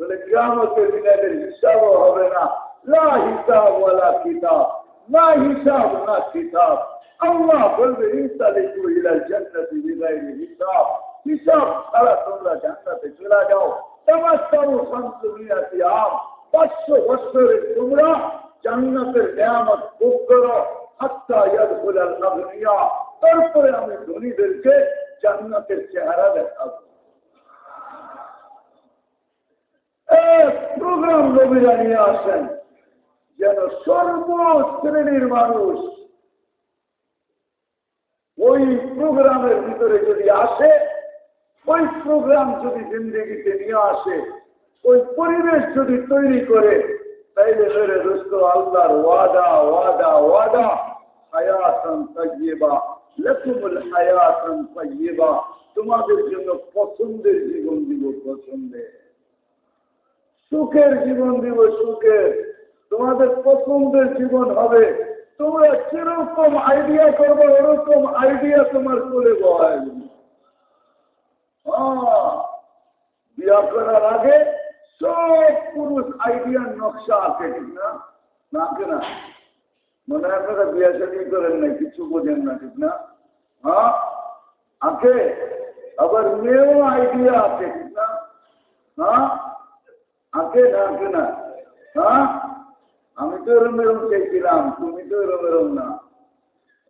বলে কেমতের দিনের হিসাবও হবে না। লা হিসাব ওয়ালা কিতাব, না হিসাব না কিতাব। আল্লাহ বলবে, ইনসালিকু ইলাল জান্নাতি বিগাইরি হিসাব। হিসাব ছাড়া তোমরা জান্নাতে চলে যাও। তামাশারু শামসুমিয়াতি আম। পাঁচশো বছরের তোমরা জান্নাতের নিয়ামত ভোগ করো। তারপরে আমি ধনীদেরকে জান্নাতের চেহারা দেখাবো। প্রোগ্রাম নবীরা নিয়ে আসেন। যেন সর্বশ্রেণীর মানুষ ওই প্রোগ্রামের ভিতরে যদি আসে, ওই প্রোগ্রাম যদি জিন্দগিতে নিয়ে আসে ওই পরিবেশ যদি তৈরি করে, তাইলে মেরে দোস্ত আল্লাহর ওয়াদা ওয়াদা ওয়াদা। হায়াতন তৈবা লকুমুল হায়াতন তৈবা তোমাদের জন্য পছন্দের জীবন দিব পছন্দের। সুখের জীবন দিব সুখের। তোমাদের পছন্দের জীবন হবে। তোমরা কীরকম আইডিয়া করব, ওরকম আইডিয়া তোমার করে বয় বিয়া করার আগে সব পুরুষ আইডিয়ার নকশা আছে ঠিক না? না কেনা মনে হয় আপনারা বিয়া করেন না কিছু বোঝেন না, ঠিক না? হ্যাঁ আছে। আবার মেয়েও আইডিয়া আছে, ঠিক না? হ্যাঁ আছে না আছে না? হ্যাঁ আমি তো এরম এরম চেয়েছিলাম, তুমি তো এরম এরম না।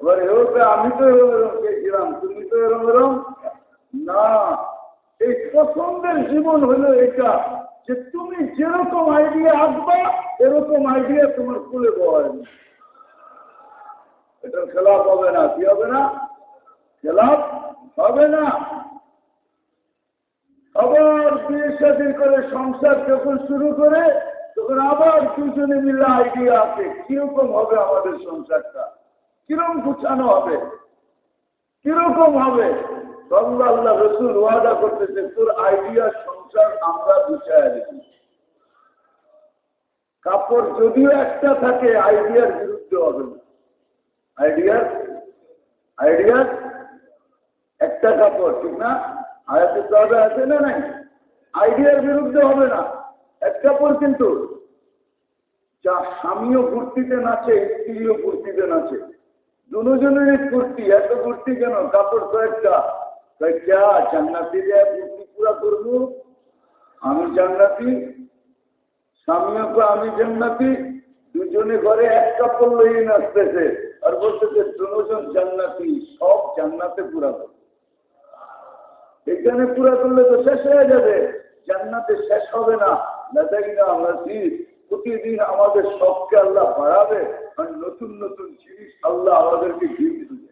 এবার এও আমি তো এরম এরম চেয়েছিলাম, তুমি তো এরম এরম না। এই পছন্দের জীবন হলো এটা। যে তুমি যেরকম আইডিয়া আসবা এরকম আইডিয়া তোমার খুলে বয় এটার খেলাফ হবে না, কি হবে না? খেলাফ হবে না। আবার বিয়ে স্বাধীন করে সংসার যখন শুরু করে, তখন আবার দুজনে মিলে আইডিয়া আছে কীরকম হবে আমাদের সংসারটা? কীরকম গুছানো হবে? কীরকম হবে? আল্লাহ রসুল ওয়াদা করতেছে, তোর আইডিয়া সংসার আমরা গুছায় দেখি কাপড় যদিও একটা থাকে আইডিয়ার বিরুদ্ধে হবে না। আইডিয়ার আইডিয়ার একটা কাপড়, ঠিক না? আয়াতে তবে আছে না নাই? আইডিয়ার বিরুদ্ধে হবে না। এক কাপড় কিন্তু। যা স্বামীও কুর্তিতে নাচে, স্ত্রীও কুর্তিতে নাচে। দুজনেরই কুর্তি, এত কুর্তি কেন? কাপড় কয়েকটা কয়েকটা। আমি জান্নাতি স্বামীকে আমি জান্নাতি। দুজনে ঘরে এক কাপড় নাচতেছে। আর বলতেছে জান্নাতি, সব জান্নাতে পুরা এখানে পুরা করলে তো শেষ হয়ে যাবে। জান্নাতে শেষ হবে না। লাদাইনা মসজিদ প্রতিদিন আমাদের সবকে আল্লাহ বাড়াবে। আর নতুন নতুন জিনিস আল্লাহ আমাদেরকে গিফট দিবে।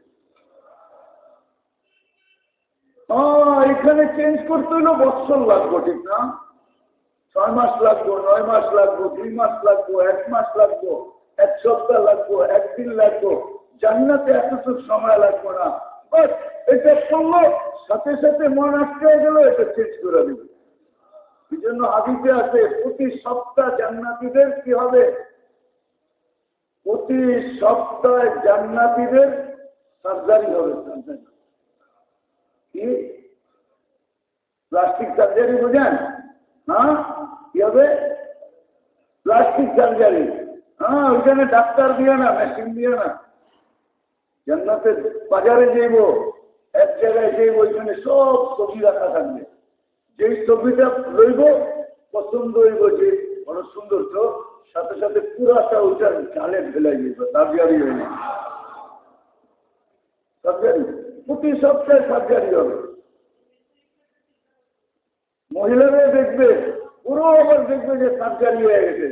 এখানে চেঞ্জ করতে হলেও বৎসর লাগবো, ঠিক না? ছয় মাস লাগবো, নয় মাস লাগবো, দুই মাস লাগবো, এক মাস লাগবো, এক সপ্তাহ লাগবো, একদিন লাগবো। জান্নাতে এতটুকু সময় লাগবো না। এটা করল সাথে সাথে মন আটকে গেল এটা চেঞ্জ করে দিবে। এই জন্য হাদিসে আছে, প্রতি সপ্তাহ জান্নাতিদের কি হবে? প্রতি সপ্তাহে জান্নাতিদের সার্জারি হবে প্লাস্টিক সার্জারি বোঝেন? হ্যাঁ? কি হবে? Plastic surgery. হ্যাঁ ওইখানে ডাক্তার দিয়ে না, মেশিন দিয়ে না। জান্নাতে বাজারে যাইব, এক জায়গায় যাইব, ওইখানে সব ছবি রাখা থাকবে। যেই সবজিটা লইব পছন্দ হইব যে, বড় সুন্দর তো, সাথে সাথে পুরাটা ওইটার চালে ফেলাই যেত সার্জারি হয়ে সার্জারি প্রতি সপ্তাহে সার্জারি হবে। মহিলারা দেখবে, পুরো আবার দেখবে যে সার্জারি হয়ে গেছে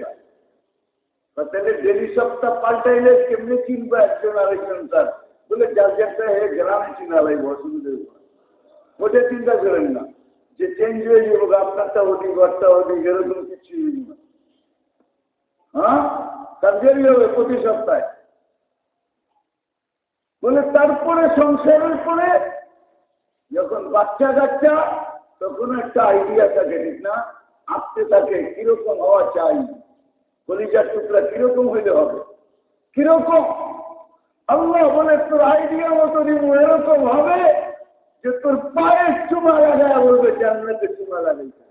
তাহলে ডেলি সপ্তাহ পাল্টাইলে কেমনি চিনবো একজন আরেকজন তার? বলে, যার যারটা হে গ্রামে চিনা লাগবে অসুবিধা ওটা চিন্তা করেন না। যে চেঞ্জ হয়ে যাব আপনারটা ওটি ঘরটা ওটি, এরকম কিছু না হ্যাঁ? সার্জারি হবে প্রতি সপ্তাহে। বলে তারপরে সংসারের পরে যখন বাচ্চা কাচ্চা, তখন একটা আইডিয়া থাকে, ঠিক না? আসতে থাকে, কীরকম হওয়া চাই? কলিজার টুকরা কীরকম হইলে হবে? কীরকম? আল্লাহ বলে, তোর আইডিয়া মতো এরকম হবে যে তোর পায়ের চুমা লাগায় বলবে জান্নাতে চুমা লাগাইছে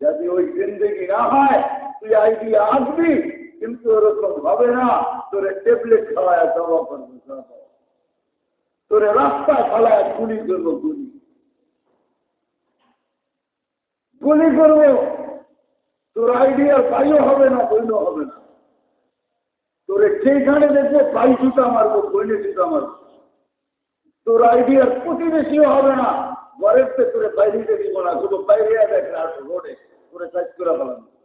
যদি ওই জিন্দগি না হয়, তুই আইডিয়া আসবি কিন্তু ওরকম হবে না। তোরে ট্যাবলেট খাওয়ায় দবা করব তোরে রাস্তায় ফেলায় গুলি করব, গুলি। গুলি করব। তোর আইডিয়ার পাইও হবে না বইনও হবে না। তোরে যেখানে দেখব পাই জুতা মারবো বইনে জুতা মারবো। তোর আইডিয়ার প্রতিবেশীও হবে না। ঘরের তোরে বাইরে দিব না শুধু বাইরে দেখ না, রোডে। তোরে সাইজ করে ফেলানো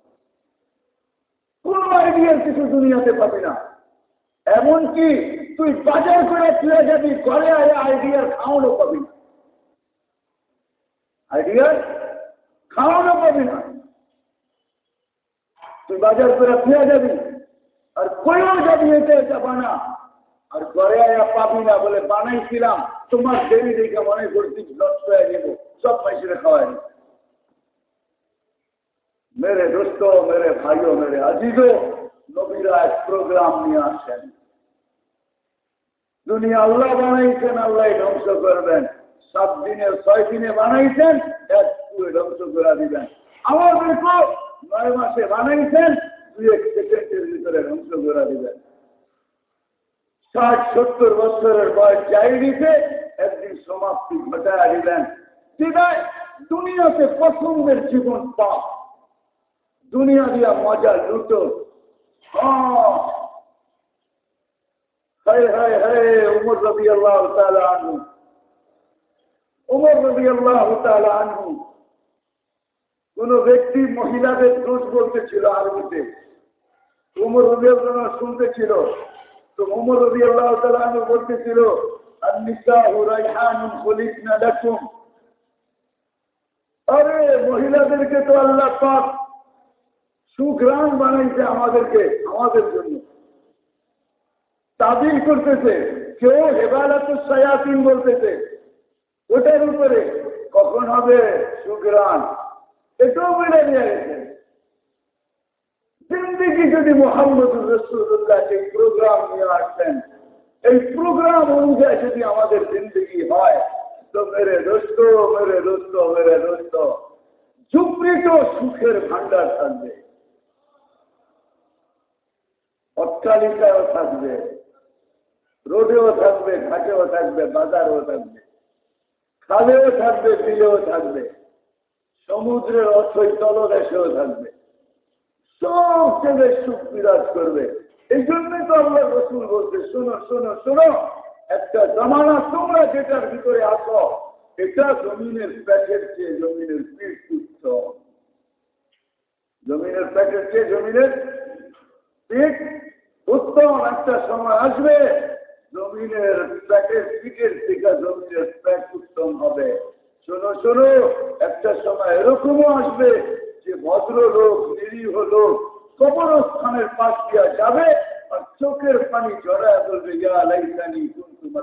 কোন কিছু দুনিয়াতে পাবি না। এমনকি তুই বাজার করে তুলে যাবি, ঘরে আইডিয়ার খাওয়ানো পাবি না। আইডিয়ার খাওয়ানো পাবি না। তুই বাজার করে ফিরে যাবি আর কইও যাবি এটা বানা আর ঘরে আয়া পাবি না বলে বানাইছিলাম, তোমার দেরি দেখে মনে করছি নষ্ট হয়ে যাব সব পয়সা খাওয়াই মেরে দোস্ত, মেরে ভাইও, মেরে আজিজো নবীরা এক প্রোগ্রাম নিয়ে আসেন। দুনিয়া আল্লাহ বানাইছেন, আল্লাহ ধ্বংস করবেন। সাত দিনে, ছয় দিনে বানাইছেন, এক ধ্বংস করে দিবেন। আমার দেখো নয় মাসে বানাইছেন, দুই এক সেকেন্ডের ভিতরে ধ্বংস করে দিবেন। ষাট, সত্তর বছরের বয়স চাই দিতে একদিন সমাপ্তি ঘটায় দিলেন বিদায় দুনিয়াতে পছন্দের জীবন পাপ দুনিয়া দিয়া মজা লুটো। হায় হায় হায় উমর রবি আল্লাহ আনহু উমর রবি আল্লাহ আনহু কোন ব্যক্তি মহিলাদের দোষ বলতেছিল আরবিতে। উমর রবি আল্লাহ শুনতেছিল তো উমর রবি আল্লাহ তালু বলতেছিল আরে, মহিলাদেরকে তো আল্লাহ পাক সুগ্রাম বানাইছে আমাদেরকে, আমাদের জন্য। তাবিল করতেছে, কেউ হেবালাত সয়াতিন বলতেছে, ওটার উপরে কখন হবে সুগ্রাম এটাও মিলে নিয়ে গেছে। জিন্দিগি যদি মোহাম্মদ রসুল্লাহ এই প্রোগ্রাম নিয়ে আসছেন এই প্রোগ্রাম অনুযায়ী যদি আমাদের জিন্দিগি হয়, তো মেরে দোস্ত মেরে দোস্ত মেরে দোস্ত ঝুপড়িত সুখের ভান্ডার থাকবে। অট্টালিকাও থাকবে, রোডেও থাকবে, ঘাটেও থাকবে, বাজারও থাকবে, খালেও থাকবে, বিলেও থাকবে, সমুদ্রের অথই তলদেশেও থাকবে। সব জায়গায় সুখ বিরাজ করবে। এই জন্যই তো আল্লাহ রসুল বলছে, শোনো শোনো শোনো, একটা জমানা তোমরা যেটার ভিতরে আসো এটা জমিনের প্যাকেট চেয়ে জমিনের পিঠ উচ্চ জমিনের প্যাকেট চেয়ে জমিনের পিঠ উত্তম একটা সময় আসবে। জমিনের প্যাকের পিঠের থেকে জমিনের প্যাক উত্তম হবে। শোনো শোনো, একটা সময় এরকমও আসবে যে ভদ্রলোক, নিরীহ লোক কবরস্থানের পাশ দিয়া যাবে আর চোখের পানি ঝরায় বলবে ইয়া লাইসানি কিন্তু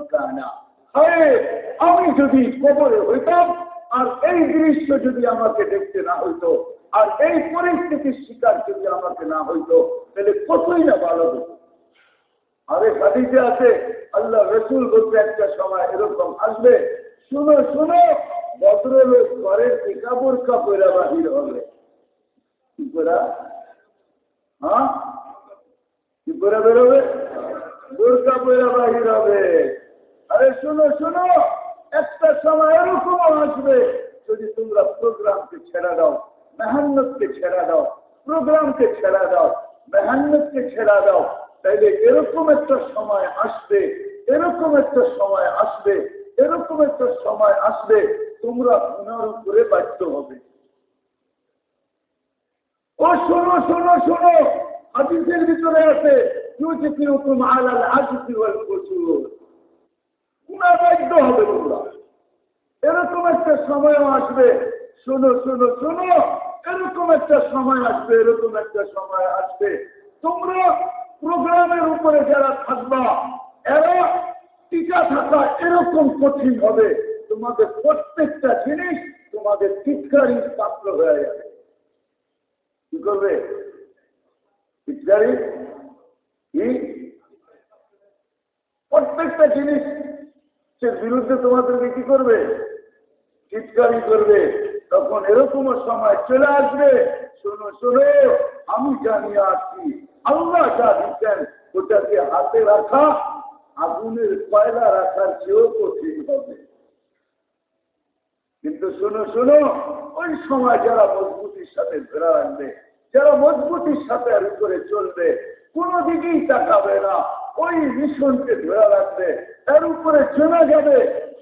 আমি যদি কবরে হইতাম আর এই দৃশ্য যদি আমাকে দেখতে না হইতো আর এই পরিস্থিতির শিকার যদি আমাকে না হইতো, তাহলে কতই না ভালো হতো? আরে খাদিতে আছে, আল্লাহ রসুল বলতে একটা সময় এরকম আসবে। শুনো শুনো, ভদ্রলোক ঘরের কাপড় কাপড়া বাহির হবে? কি করা? হ্যাঁ? কি করে বেরোবে? বোরকা পরে বাহির হবে। আরে শোনো শোনো, একটা সময় এরকম আসবে, যদি তোমরা প্রোগ্রামকে ছেড়ে দাও। মেহান্নতকে ছেড়ে দাও, প্রোগ্রামকে ছেড়ে দাও, মেহান্নতকে ছেড়ে দাও। তাইলে এরকম একটা সময় আসবে, এরকম একটা সময় আসবে, এরকম একটা সময় আসবে, তোমরা পুনর উপরে বাধ্য হবে। ও শোনো শোনো শোনো, হাদিসের ভিতরে আছে ইউজিকুম আলাল আজিজি ওয়াল কুসুর গুণাবাধ্য হবে তোমরা। এরকম একটা সময় আসবে। শোনো শোনো শোনো এরকম একটা সময় আসবে, এরকম একটা সময় আসবে। তোমরা প্রোগ্রামের উপরে যারা থাকবা, এরা টিকা থাকা এরকম কঠিন হবে। তোমাদের প্রত্যেকটা জিনিস তোমাদের চিৎকারই পাত্র হয়ে যাবে। কি করবে? চিৎকারি কি? প্রত্যেকটা জিনিস সে বিরুদ্ধে তোমাদেরকে কি করবে? চিৎকারি করবে। তখন এরকম সময় চলে আসবে। শোনো শোনো, আমি জানিয়ে আসছি। আল্লাহ যা দিচ্ছেন, ওটাকে হাতে রাখা, আগুনের কয়লা রাখার চেয়েও কঠিন হবে। কিন্তু শোনো শোনো, ওই সময় যারা মজবুতির সাথে ধরে রাখবে যারা মজবুতির সাথে আর উপরে চলবে, কোনো দিকেই তাকাবে না। ওই মিশনকে ধরা রাখবে, তার উপরে চলে যাবে।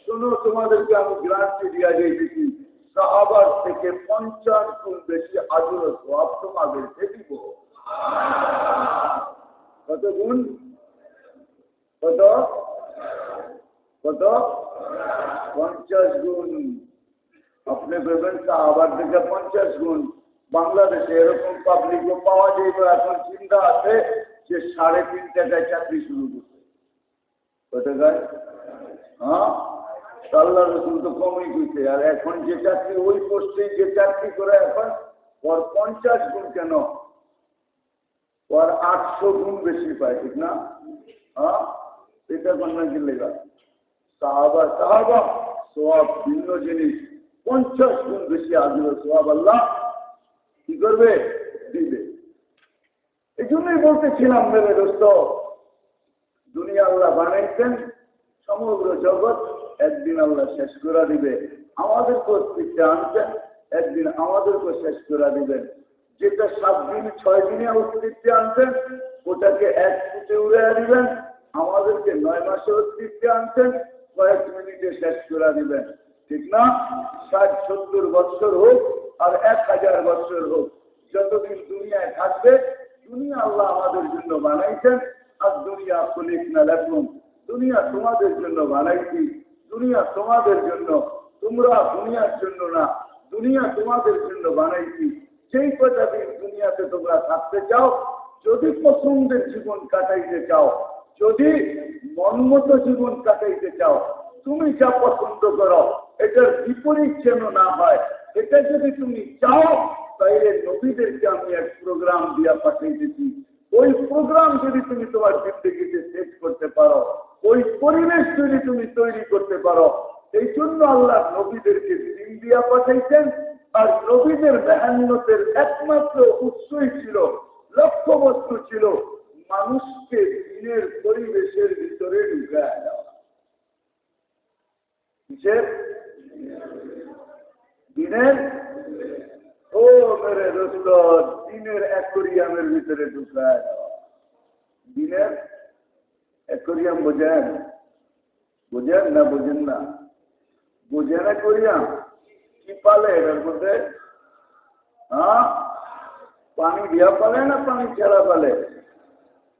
শোনো, তোমাদেরকে আমি গ্রান্টি দিয়া দিয়েছি। সাহাবার থেকে পঞ্চাশ গুণ বেশি আজর সব তোমাদেরকে দিব। কত গুণ? কত? কত? পঞ্চাশ গুণ। আপনি ভেবেন সাহাবার থেকে পঞ্চাশ গুণ। বাংলাদেশে এরকম পাবলিকও পাওয়া যায় এখন চিন্তা আছে যে সাড়ে তিন টাকায় চাকরি শুরু করছে কত টাকায় হ্যাঁ? আল্লাহ রসুল তো কমই দিচ্ছে আর এখন যে চাকরি, ওই পোস্টে যে চাকরি করে এখন, ওর পঞ্চাশ গুণ কেন? ওর আটশো গুণ বেশি পায়, ঠিক না? হ্যাঁ? এটা কন্যা কি সাহাবা সাহাবা ভিন্ন জিনিস। পঞ্চাশ গুণ বেশি আসবে সব আল্লাহ কি করবে? দিবে। এই জন্যই বলতেছিলাম মেরে দোস্ত, দুনিয়া আল্লাহ বানাইছেন, সমগ্র জগৎ একদিন আল্লাহ শেষ করে দিবে। আমাদেরকে অস্তিত্বে আনছেন একদিন আমাদেরকে শেষ করে দিবেন যেটা সাত দিন, ছয় দিনে অস্তিত্বে আনছেন ওটাকে এক ফুটে উড়ে দিবেন। আমাদেরকে নয় মাসে অস্তিত্বে আনছেন কয়েক মিনিটে শেষ করে দিবেন। ঠিক না? ষাট, সত্তর বৎসর হোক আর এক হাজার বৎসর হোক, যতদিন দুনিয়ায় থাকবে, দুনিয়া আল্লাহ আমাদের জন্য বানাইছেন, আর দুনিয়া খুলিক না দেখুন, দুনিয়া তোমাদের জন্য বানাইছি। দুনিয়া তোমাদের জন্য, তোমরা দুনিয়ার জন্য না, দুনিয়া তোমাদের জন্য বানাইছি। সেই দিন দুনিয়াতে তোমরা থাকতে চাও, যদি পছন্দের জীবন কাটাইতে চাও, যদি মনমতো জীবন কাটাইতে চাও, তুমি যা পছন্দ করো, এটার বিপরীত যেন না হয়, এটা যদি তুমি চাও, তাইলে নবীদেরকে আমি এক প্রোগ্রাম দিয়া পাঠিয়ে দিচ্ছি ওই প্রোগ্রাম যদি তুমি তোমার জিন্দগিতে শেষ করতে পারো ওই পরিবেশ যদি তুমি তৈরি করতে পারো, এই জন্য আল্লাহ নবীদেরকে দিন দিয়া পাঠাইছেন। আর নবীদের মেহান্নতের একমাত্র উৎসই ছিল লক্ষ্য বস্তু ছিল মানুষকে দিনের পরিবেশের ভিতরে ঢুকায় দিনের? ও মেরে দোস্ত, দিনের অ্যাকোরিয়ামের ভিতরে ঢুকায় দিনের? অ্যাকোরিয়াম বোঝেন। বোঝেন না বোঝেন না? বোঝেন অ্যাকোরিয়াম কি পালে এটার মধ্যে? হ্যাঁ? পানি দিয়া পালে না পানি ছাড়া পালে?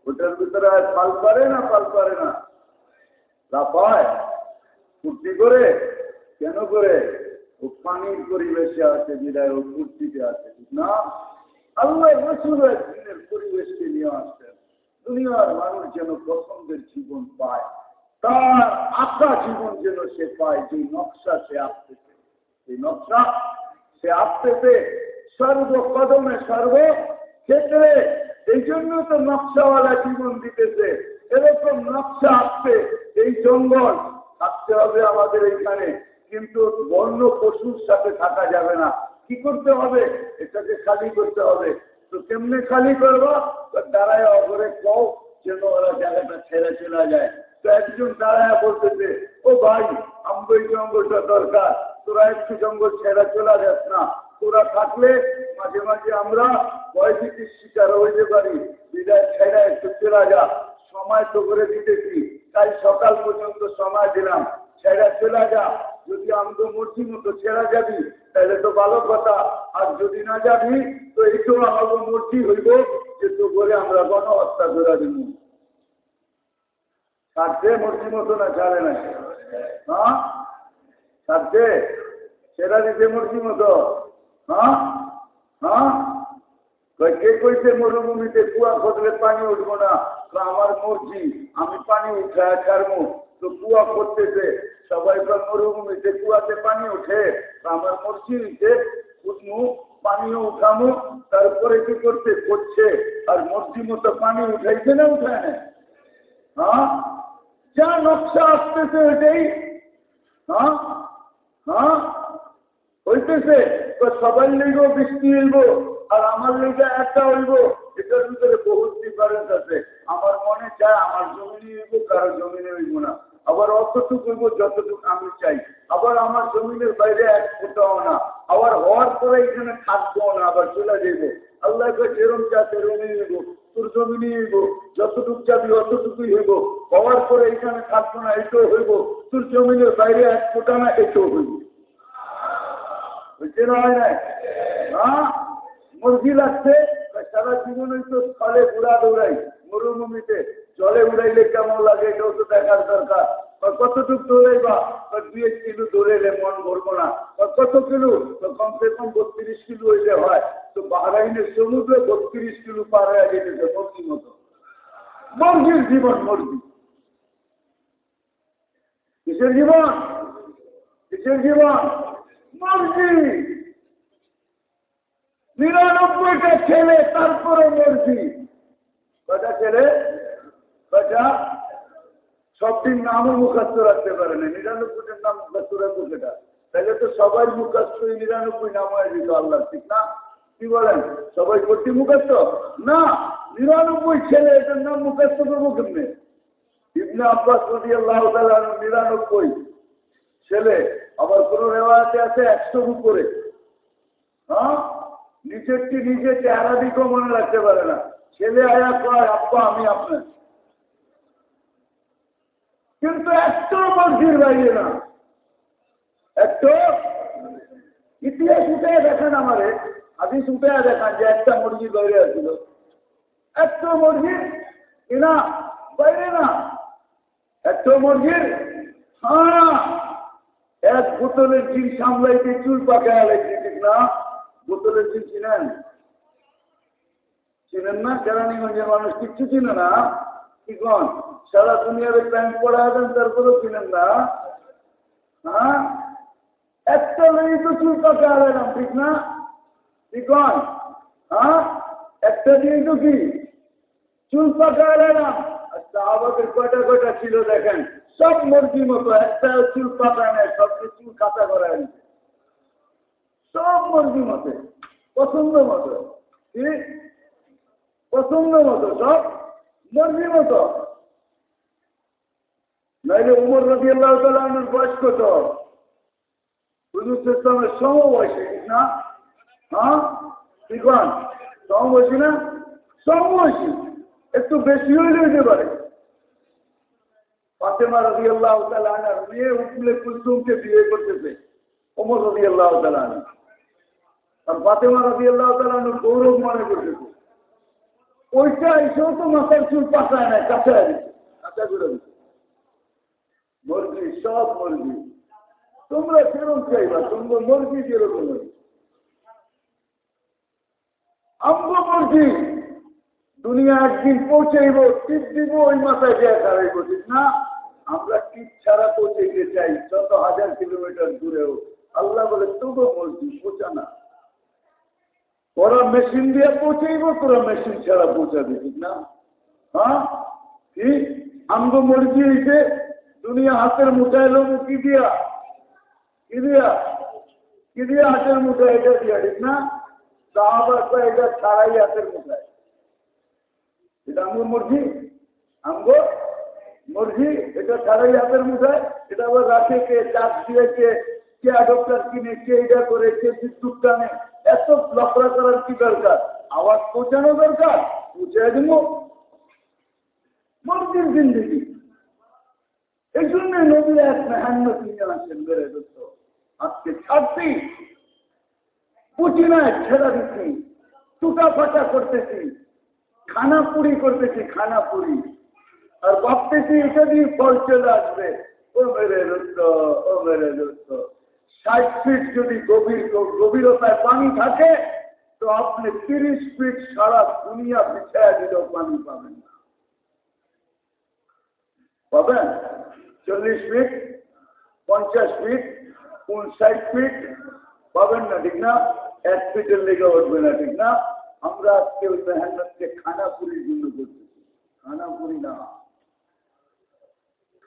ওটার ভিতরে পাল পারে না পাল পারে না? লাফায়? করে? কেন করে? ও পানির পরিবেশে আছে, বিদায় ও ফুর্তিতে আছে না? আল্লাহ রসুল দিনের পরিবেশকে নিয়ে আসছেন। দুনিয়ার মানুষ যেন পছন্দের জীবন পায়, তার আশা জীবন যেন সে পায় যে নকশা সে আসতেছে সেই নকশা সে আসতেছে সর্ব কদমে সর্ব ক্ষেত্রে এই জন্য তো নকশাওয়ালা জীবন দিতেছে। এরকম নকশা আসছে এই জঙ্গল থাকতে হবে আমাদের এইখানে কিন্তু বন্য পশুর সাথে থাকা যাবে না। কি করতে হবে? এটাকে খালি করতে হবে। তো কেমনে খালি করব? দাঁড়ায় অগরে কও যেন ওরা জায়গাটা ছেড়ে চলে যায়। তো একজন দাঁড়ায় বলতেছে, ও ভাই এই জঙ্গলটা দরকার। তোরা একটু জঙ্গল ছেড়ে চলে যাস না। তোরা থাকলে মাঝে মাঝে আমরা বয়সিটির শিকার হইতে পারি। বিদায় ছেড়ে একটু চলে যা। সময় তো করে দিতেছি। তাই সকাল পর্যন্ত সময় দিলাম। ছেড়ে চলে যা। যদি আমগো মর্জি মতো ছেড়া যাবি, তাহলে তো ভালো কথা। আর যদি না যাবি, তো এইটাও আমাকে মর্জি হইব যে তো করে আমরা গণহত্যা করে দিব ছাড়ছে মর্জি মতো না ছাড়ে না হ্যাঁ? ছাড়ছে ছেড়া দিতে মর্জি মতো। হ্যাঁ? হ্যাঁ? কে কইছে মরুভূমিতে কুয়া খোদলে পানি উঠবো না? তো আমার মর্জি, আমি পানি উঠায় ছাড়বো। তো কুয়া করতেছে সবাই তো মরুভূমিতে কুয়াতে পানি ওঠে। আমার নিতে উঠমু পানিও উঠামু, তারপরে কি করতে করছে আর মর্জি মতো পানি উঠাইছে না, উঠায় না হ্যাঁ? যা নকশা আসতেছে ওইটাই। হ্যাঁ? হ্যাঁ? হইতেছে। তো সবাই লইব বৃষ্টি হইব, আর আমার লেগে একটা হইব। এটার ভিতরে বহুত ডিফারেন্স আছে। আমার মনে চায় আমার জমিনে হইব, কারও জমিনে হইব না। আবার অতটুকু হইব, যতটুকু আমি চাই। আবার আমার জমিনের বাইরে এক ফোটাও না। আবার হওয়ার পরে এখানে থাকব না, আবার চলে যাইব। আল্লাহকে যেরম চা সেরমই হইব। তোর জমিনে হইব, যতটুকু যাবি অতটুকুই হইব। হওয়ার পরে এখানে থাকব না, এটাও হইব। তোর জমিনের বাইরে এক ফোটা না, এটাও হইব। বুঝতে না হয় হ্যাঁ? মুরগি লাগছে? সারা জীবন তো স্থলে ঘুরা দৌড়াই, মরুভূমিতে জলে উড়াইলে কেমন লাগে এটাও তো দেখার দরকার। কতটুকু দৌড়াইবা দুই এক কিলো দৌড়াইলে মন ভরবো না। কত কিলো তো কমসে কম বত্রিশ কিলো হইলে হয়। তো বাহরাইনের সমুদ্রে বত্রিশ কিলো পার হয়ে যেতেছে মুরগি মতো। মুরগির জীবন মুরগি কিসের জীবন? কিসের জীবন? মুরগি নিরানব্বইটা ছেলে, তারপরে মর্জি কটা ছেলে? কটা সবটির নামও মুখাস্ত রাখতে পারে না। নিরানব্বইটার নাম মুখাস্ত রাখব সেটা। তাহলে তো সবাই মুখাস্ত নিরানব্বই নাম হয়ে দিত আল্লাহ ঠিক না? কি বলেন? সবাই করছি মুখাস্ত না, নিরানব্বই ছেলে, এটার নাম মুখাস্ত করব কেমনে? ইবনে আব্বাস রদি আল্লাহ নিরানব্বই ছেলে। আবার কোন রেওয়াতে আছে একশোর উপরে। হ্যাঁ? নিজেরটি নিজে চেহারা দিকেও মনে রাখতে পারে না। ছেলে আয়া কয়, আব্বা, আমি আপনার। কিন্তু একটু মর্জির বাইরে না। একটু ইতিহাস উঠে দেখেন আমারে আদিস উঠে দেখান যে একটা মুরগির বাইরে আসছিল একটু মুরগির কিনা? বাইরে না। একটু মুরগির হ্যাঁ। এক বোতলের জিন সামলাইতে চুল পাকায় ঠিক না। বোতলের জিন চিনেন? চিনেন না? কেরানীগঞ্জের মানুষ কিচ্ছু চিনে না। কি কন? সারা দুনিয়ার প্যান্ট পড়া দেন তারপরেও চিনেন না। হ্যাঁ? একটা লেগে তো চুল পাকা আলাম ঠিক না? কি কন? হ্যাঁ? একটা দিয়ে তো কি? চুল পাকা আলাম আচ্ছা আমাদের কয়টা কয়টা ছিল দেখেন? সব মুরগির মতো একটা চুল পাতা নেয়, সবকে চুল কাটা করা সব মুরগির মতো, পছন্দ মতো পছন্দ মতো, সব মুরগির মতো। নাইলে উমর রবি আল্লাহ তালানোর বয়স কত? ইসলামের সম বয়সে না? হ্যাঁ? ঠিক সম বয়সী না? সম বয়সী একটু বেশি হইলে হইতে পারে। ফাতেমা রবি আল্লাহ তালানার মেয়ে উঠলে কুলসুমকে বিয়ে করতেছে ওমর রবি আল্লাহ তালানা গৌরব মনে ওইটা এসেও তো চুল না মুরগি সব মুরগি তোমরা চাইবা, তোমরা মুরগি আমরা মুরগি দুনিয়া একদিন পৌঁছাইব, টিপ দিব, ওই মাথায় যা দাঁড়াইব, ঠিক না? আমরা টিপ ছাড়া পৌঁছাইতে চাই, যত হাজার কিলোমিটার দূরেও আল্লাহ বলে, তবু বলছি পৌঁছা না। ওরা মেশিন দিয়ে পৌঁছাইব, তোরা মেশিন ছাড়া পৌঁছাবি ঠিক না। হ্যাঁ? কি? আমগো মর্জি হইছে, দুনিয়া হাতের মুঠায় লোক কি দিয়া? কি দিয়া? কি দিয়া হাতের মুঠায় এটা দিয়া, ঠিক না? সাহাবার এটা ছাড়াই হাতের মুখায় এটা আমার মর্জি? আমগো মর্জি, এটা ছাড়াই হাতের মুখায় এটা আবার রাখে কে চাপ দিয়ে কে কে অ্যাডপ্টার কিনে, কে এটা করে, কে বিদ্যুৎ টানে এত লফড়া করার কি দরকার? আওয়াজ পৌঁছানো দরকার? পৌঁছে দেবো। মর্জির জিন্দিগি। এই জন্য নবী এক মেহান্ন নিয়ে আসেন বেড়ে দোস্ত। আজকে ছাড়ছি। পুচি নয় ছেড়া দিচ্ছি। টুটা ফাটা করতেছি। খানা পুরি করতেছি, খানা পুরি। আর ভাবতেছি এটা দিয়ে ফল চলে আসবে। ও মেরে দোস্ত, ও মেরে দোস্ত। ষাট ফিট যদি গভীর গভীরতায় পানি থাকে, তো আপনি তিরিশ ফিট সারা দুনিয়া বিছায়া দিলেও পানি পাবেন না। পাবেন? চল্লিশ ফিট, পঞ্চাশ ফিট, উনষাট ফিট, পাবেন না, ঠিক না? এক ফিটের লেগে উঠবে না, ঠিক না? আমরা আজকে ওই মেহান্নকে খানাপুরির জন্য করতেছি। খানাপুরি না।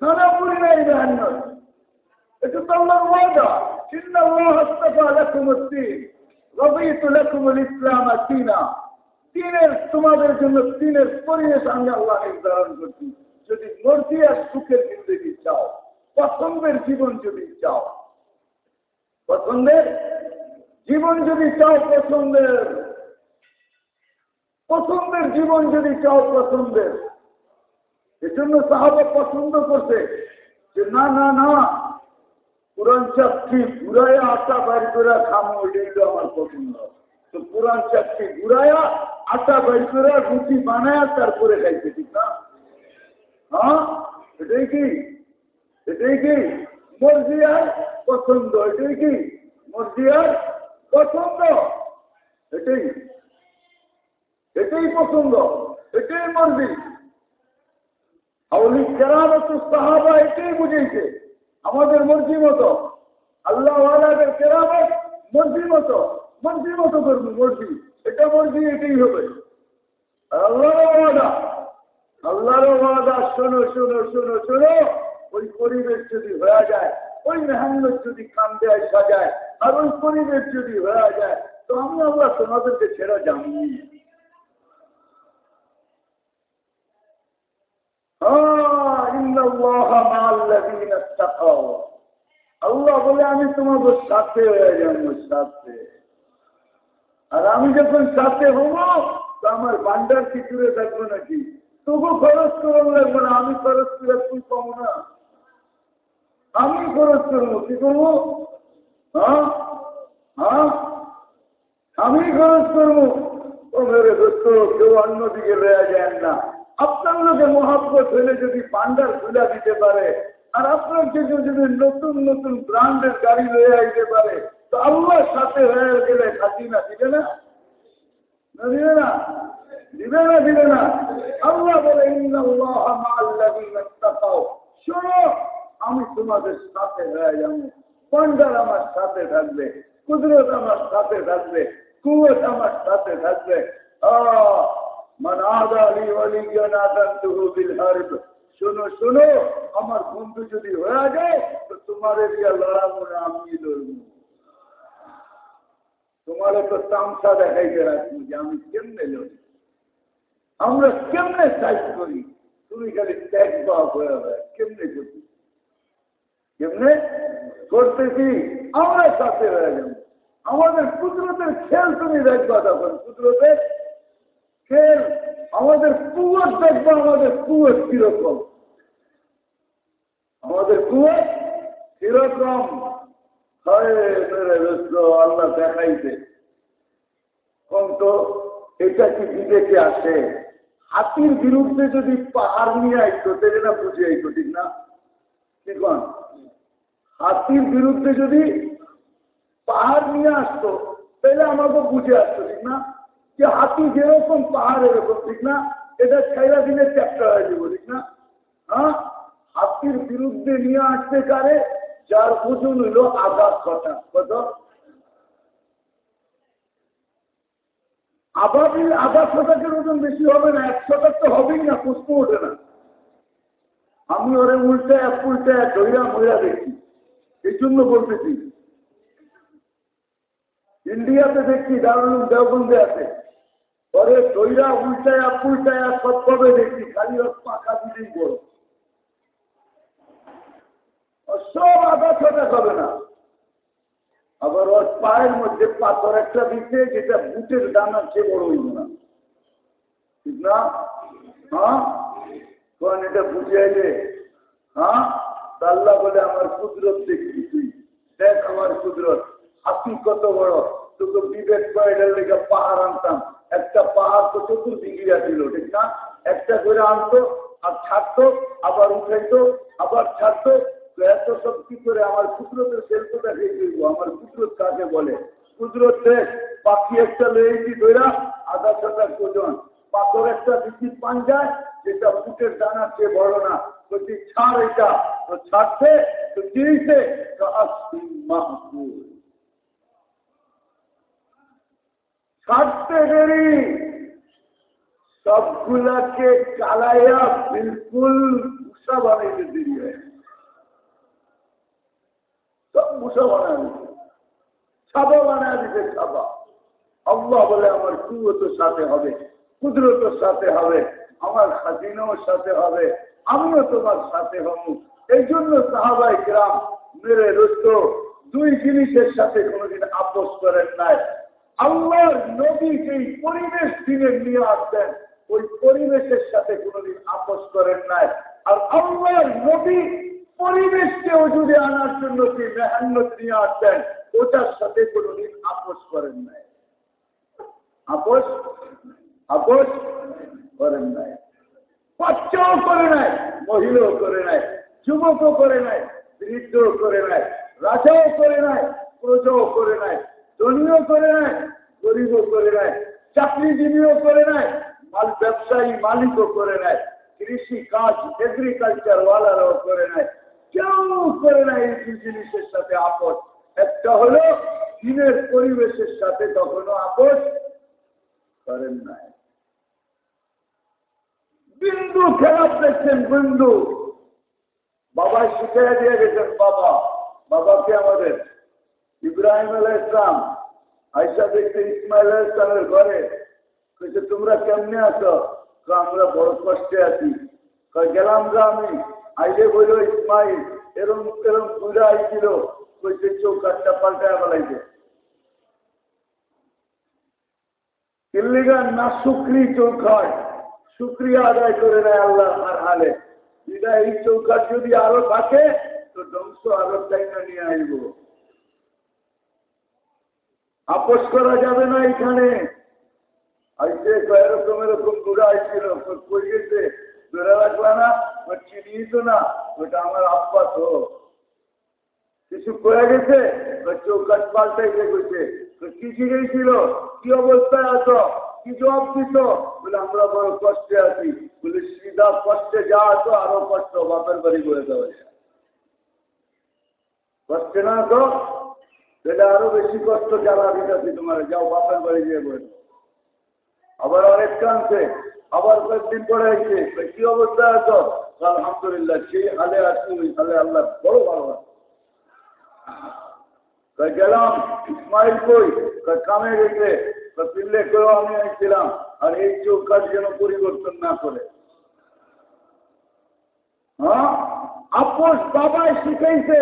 খানাপুরি না এই মেহান্ন তোমাদের জন্য পরিবেশ আমি আল্লাহ নির্ধারণ করছি। যদি মর্জি আর সুখের জিন্দগি চাও, পছন্দের জীবন যদি চাও, পছন্দের জীবন যদি চাও, পছন্দের পছন্দের জীবন যদি চাও, পছন্দের। এজন্য সাহাবা পছন্দ করছে যে না না না পুরান চাকরি ঘুরায় আটা বাইর করে খামো, এটাই আমার পছন্দ। তো পুরান চাকরি ঘুরায়া আটা বাইর করে রুটি বানায় তারপরে খাইছে ঠিক না? হ্যাঁ? এটাই কি? এটাই কি? মর্জি আর পছন্দ, এটাই কি? মর্জি আর পছন্দ? এটাই। এটাই পছন্দ, এটাই মর্জি আউলি কেরামত সাহাবা এটাই বুঝেছে আমাদের মর্জি মতো। আল্লাহ কেরামত মর্জি মতো। মর্জি মতো করব মর্জি। এটা মর্জি, এটাই হবে। আল্লাহ আল্লাহর ওয়াদা। শোনো শোনো শোনো শোনো। ওই পরিবেশ যদি হয়ে যায়, ওই মেহান্নত যদি কান্দে সাজায়, আর ওই পরিবেশ যদি হয়ে যায়, তো আমি আল্লাহ তোমাদেরকে ছেড়ে জানি আল্লাহ বলে, আমি তোমাদের সাথে সাথে। আর আমি যখন সাথে হব, তো আমার ভান্ডার কি দূরে থাকব নাকি? তবু খরচ করব লাগবে না আমি খরচ করে তুই পাবো না? আমি খরচ করব, কি করব? হ্যাঁ? হ্যাঁ? আমি খরচ করব? ও মেরে দোস্ত, কেউ অন্যদিকে লয়া যায় না। আপনার লোকে মহাব্বত হলে যদি পান্ডার খুলে দিতে পারে, আর আপনার কিছু যদি নতুন নতুন ব্রান্ডের গাড়ি লয়ে আইতে পারে, তো আল্লাহর সাথে হয়ে গেলে খাতি না, দিবে না? দিবে না? দিবে না দিবে না? আল্লাহ বলে শোনো, আমি তোমাদের সাথে হয়ে যাব। পান্ডার আমার সাথে থাকবে, কুদরত আমার সাথে থাকবে কুয়ত আমার সাথে থাকবে। শোনো শোনো, আমার বন্ধু যদি হয়ে যায়, তো তোমার এরিয়া লড়াবো না, আমি লড়বো। তোমার তো তামসা দেখাইতে রাখব যে আমি কেমনে লড়ি? আমরা কেমনে সাইজ করি? তুমি খালি ত্যাগ পাওয়া হয়ে কেমনে করছি কেমনে? করতেছি, আমরা সাথে হয়ে যাব। আমাদের কুদরতের খেল তুমি দেখবা তখন, কুদরতের খেল আমাদের কুয়ার দেখব, আমাদের কুয়ার কীরকম? আমাদের কুয়ার কীরকম? আল্লাহ দেখাইছে। এটা কি বিবেকে আসে? হাতির বিরুদ্ধে যদি পাহাড় নিয়ে আইতো তাহলে না বুঝে আইতো, ঠিক না? কি কন? হাতির বিরুদ্ধে যদি পাহাড় নিয়ে আসতো তাহলে আমাকে বুঝে আসতো, ঠিক না? যে হাতি যেরকম পাহাড় এরকম ঠিক না? এটা ছাইরা দিনে চ্যাপ্টার হয়ে যাব, ঠিক না? হ্যাঁ? হাতির বিরুদ্ধে নিয়ে আসতে পারে যার ওজন হইল আঘাত কথা কত আবাবিল আঘাত শতাকের ওজন বেশি হবে না, এক শতাক তো হবেই না, পুষ্প ওঠে না। আমি ওরে উল্টে এক উল্টে এক ধৈরা মহিলা দেখি এই জন্য বলতেছি, ইন্ডিয়াতে দেখছি দারুণ দেওবন্দে আছে। পরে তৈরা উল্টায়া পুলটায়া সবভাবে দেখছি খালি ওর পাখা দিলেই বড় সব আধা ছটা হবে না। আবার ওর পায়ের মধ্যে পাথর একটা দিচ্ছে যেটা বুটের দানার চেয়ে বড় হইব না। ঠিক না? হ্যাঁ? কোন এটা বুঝে যে হ্যাঁ আল্লাহ বলে, আমার কুদরত দেখছি তুই। দেখ আমার কুদরত। হাতি কত বড়। তোকে বিবেক কয়েটার লেগে পাহাড় আনতাম। একটা পাহাড় তো চতুর্দিকে ছিল, ঠিক না? একটা করে আনতো, আর ছাড়তো, আবার উঠাইতো, আবার ছাড়তো। তো এত সব কি করে আমার কুদরতের শিল্পটা খেয়ে দিব আমার কুদরত কাকে বলে? কুদরত শেষ পাখি একটা লয়েছি ধরা আধা ছটা ওজন। পাথর একটা দিচ্ছি পাঞ্জায় যেটা ফুটের দানার চেয়ে বড় না। বলছি ছাড় এটা, তো ছাড়ছে, তো দিয়েছে মাহবুব ছাড়তে দেরি। সবগুলাকে কালাইয়া বিলকুল ভূষা বানাইতে দেরি হয় সব ভূষা বানায় দিচ্ছে ছাবা বানায় দিচ্ছে ছাবা। আল্লাহ বলে, আমার কুয়তের সাথে হবে, কুদরতের সাথে হবে, আমার খাজিনাও সাথে হবে, আমিও তোমার সাথে হব। এই জন্য সাহাবাই গ্রাম মেরে রুষ্ট। দুই জিনিসের সাথে কোনোদিন আপোষ করেন নাই। আল্লাহর নবী যেই পরিবেশ দিনের নিয়ে আসতেন ওই পরিবেশের সাথে কোনোদিন আপোষ করেন নাই। আর আল্লাহর নবী পরিবেশকেও যদি আনার জন্য যে মেহান্নত নিয়ে আসতেন ওটার সাথে কোনোদিন আপোষ করেন নাই। আপোষ? আপোষ? করেন নাই। বাচ্চাও করে নাই, মহিলাও করে নাই, যুবকও করে নাই, বৃদ্ধও করে নাই, রাজাও করে নাই, প্রজাও করে নাই ধনীও করে নাই, গরিবও করে নাই, চাকরিজীবীও করে নাই, মাল ব্যবসায়ী মালিকও করে নাই কৃষি কাজ এগ্রিকালচার ওয়ালারাও করে নাই, কেউ করে নাই এই দুই জিনিসের সাথে আপোষ। একটা হলো দিনের পরিবেশের সাথে কখনো আপোষ করেন নাই। বিন্দু খেলাপ দেখছেন, বিন্দু। বাবা শিখাই দিয়ে গেছেন, বাবা, বাবাকে আমাদের ইব্রাহিম আলাহ ইসলাম আইসা দেখতে ইসমাইল ইসলামের ঘরে, কইছে, তোমরা কেমনে আছো? আমরা বড় কষ্টে আছি। গেলাম যে আমি। আইলে বলল ইসমাইল, এরম এরম পুরা আইছিল। কইছে চৌকাটটা পাল্টায় বলাইছে কিল্লিগান না শুক্রি চৌখাট শুক্রিয়া আদায় করে নেয় আল্লাহ আর হালে। এই চৌকাট যদি আরও থাকে তো ধ্বংস আরও চাইনা নিয়ে আসব আপোষ করা যাবে না এখানে। আইসে এরকম ঘুরে আইছিল কই গেছে? ধরে না? চিনি তো না? ওটা আমার আব্বা তো। কিছু করে গেছে? চৌকাট পাল্টাইতে গেছে কি শিখেছিল কি অবস্থায় আছো? কি জবাব দিত বলে, আমরা বড় কষ্টে আছি। বলে, সিধা কষ্টে যা আছো, আরও কষ্ট। বাপের বাড়ি করে দেওয়া কষ্টে না তো সেটা আরও বেশি কষ্ট জ্বালা দিতেছি তোমার, যাও বাপের বাড়ি গিয়ে বলে আবার অনেক কানছে আবার কয়েকদিন পরে আইছে কি অবস্থায় আছো? আলহামদুলিল্লাহ, সেই হালে ওই হালে আল্লাহ বড় ভালো গেলাম, ইসমাইল কই? কামে গেছে পিল্লে করেও আমি আইছিলাম, আর এই চৌকাট যেন পরিবর্তন না করে। হ্যাঁ? আপোষ বাবাই শিখাইছে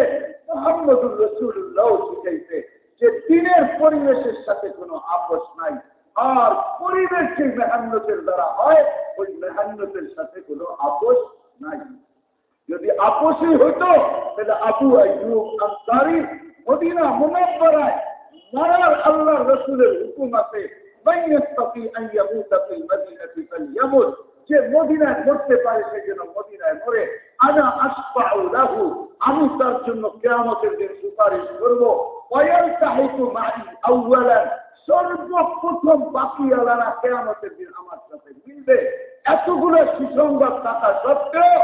মোহাম্মদুর রসুল্লাহ শিখাইছে যে দিনের পরিবেশের সাথে কোনো আপোষ নাই, আর পরিবেশ যে মেহান্নতের দ্বারা হয়, ওই মেহান্নতের সাথে কোনো আপোষ নাই। যদি আপোষই হইতো, তাহলে আবু আনসারি মদিনা মুনাব্বারায় মরার আল্লাহ রসুলের হুকুম আছে যে মদিনায় মরতে পারে সে যেন মদিনায় মরে। আনা আসপাউ লাহু, আমি তার জন্য কেয়ামতের দিন সুপারিশ করব। সর্বপ্রথম বাকি আলানা কেয়ামতের দিন আমার সাথে মিলবে। এতগুলো সুসংবাদ থাকা সত্ত্বেও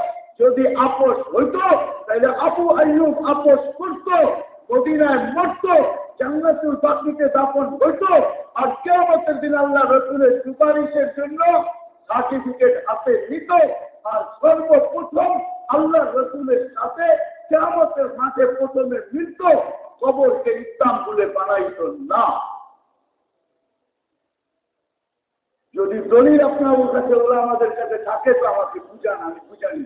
যদি আপোষ হইতো তাহলে আবু আইয়ুব আপোষ করতো, মদিনায় মরত, জান্নাতুল বাকিতে দাপন হইতো, আর কেয়ামতের দিন আল্লাহ রসুলের সুপারিশের জন্য সার্টিফিকেট আছে নিত আর সর্বপ্রথম আল্লাহ রসুলের সাথে কেমতের মাঠে প্রথমে মিলত খবরকে ইসলাম বলে বানাইত না। যদি দলিল আপনার ওর কাছে ওরা আমাদের কাছে থাকে, তো আমাকে বুঝান, আমি বুঝানি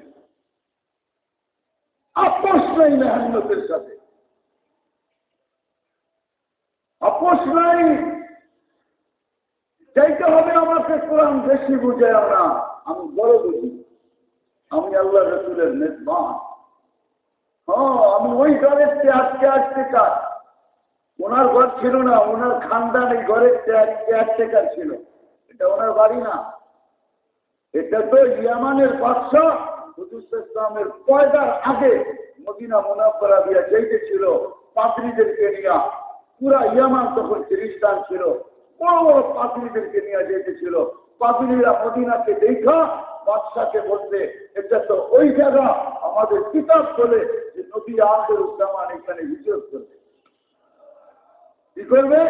আপোষ নাই মেহান্নতের সাথে। আপোষ নাই যাইতে হবে আমাকে কোরআন বেশি বুঝে না আমি বড় বুঝি। আমি আল্লাহ রসুলের মেজবান। হ্যাঁ আমি ওই ঘরের আজকে আজকে কাজ ওনার ঘর ছিল না, ওনার খানদান এই ঘরের কেয়ারটেকার ছিল। এটা ওনার বাড়ি না। এটা তো ইয়ামানের বাদশাহ হুজুর ইসলামের পয়দার আগে মদিনা মুনাফরা দিয়া যেতে ছিল পাত্রীদেরকে নিয়ে। পুরা ইয়ামান তখন খ্রিস্টান ছিল। বড় বড় পাত্রীদেরকে নিয়ে যেতেছিল। পাত্রীরা মদিনাকে দেখা, বাদশাকে বলতে এটা তো ওই জায়গা আমাদের কিতাব বলে যে নদী আখের উজ্জামান এখানে হিজরত করবে। কি করবে?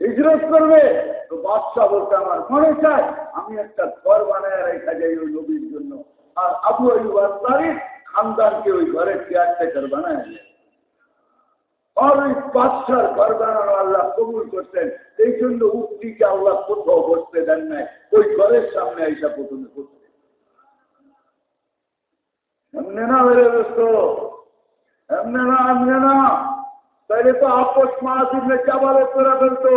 হিজরত করবে। তো বাদশাহ বলতে, আমার মনে চায় আমি একটা ঘর বানায় রেখা যাই ওই নবীর জন্য। আর আবু আইব আনসারির খানদানকে ওই ঘরের কেয়ারটেকার বানায় আর তাইলে তো আপোষ মাহাদিনে চাবালে করে ফেলতো।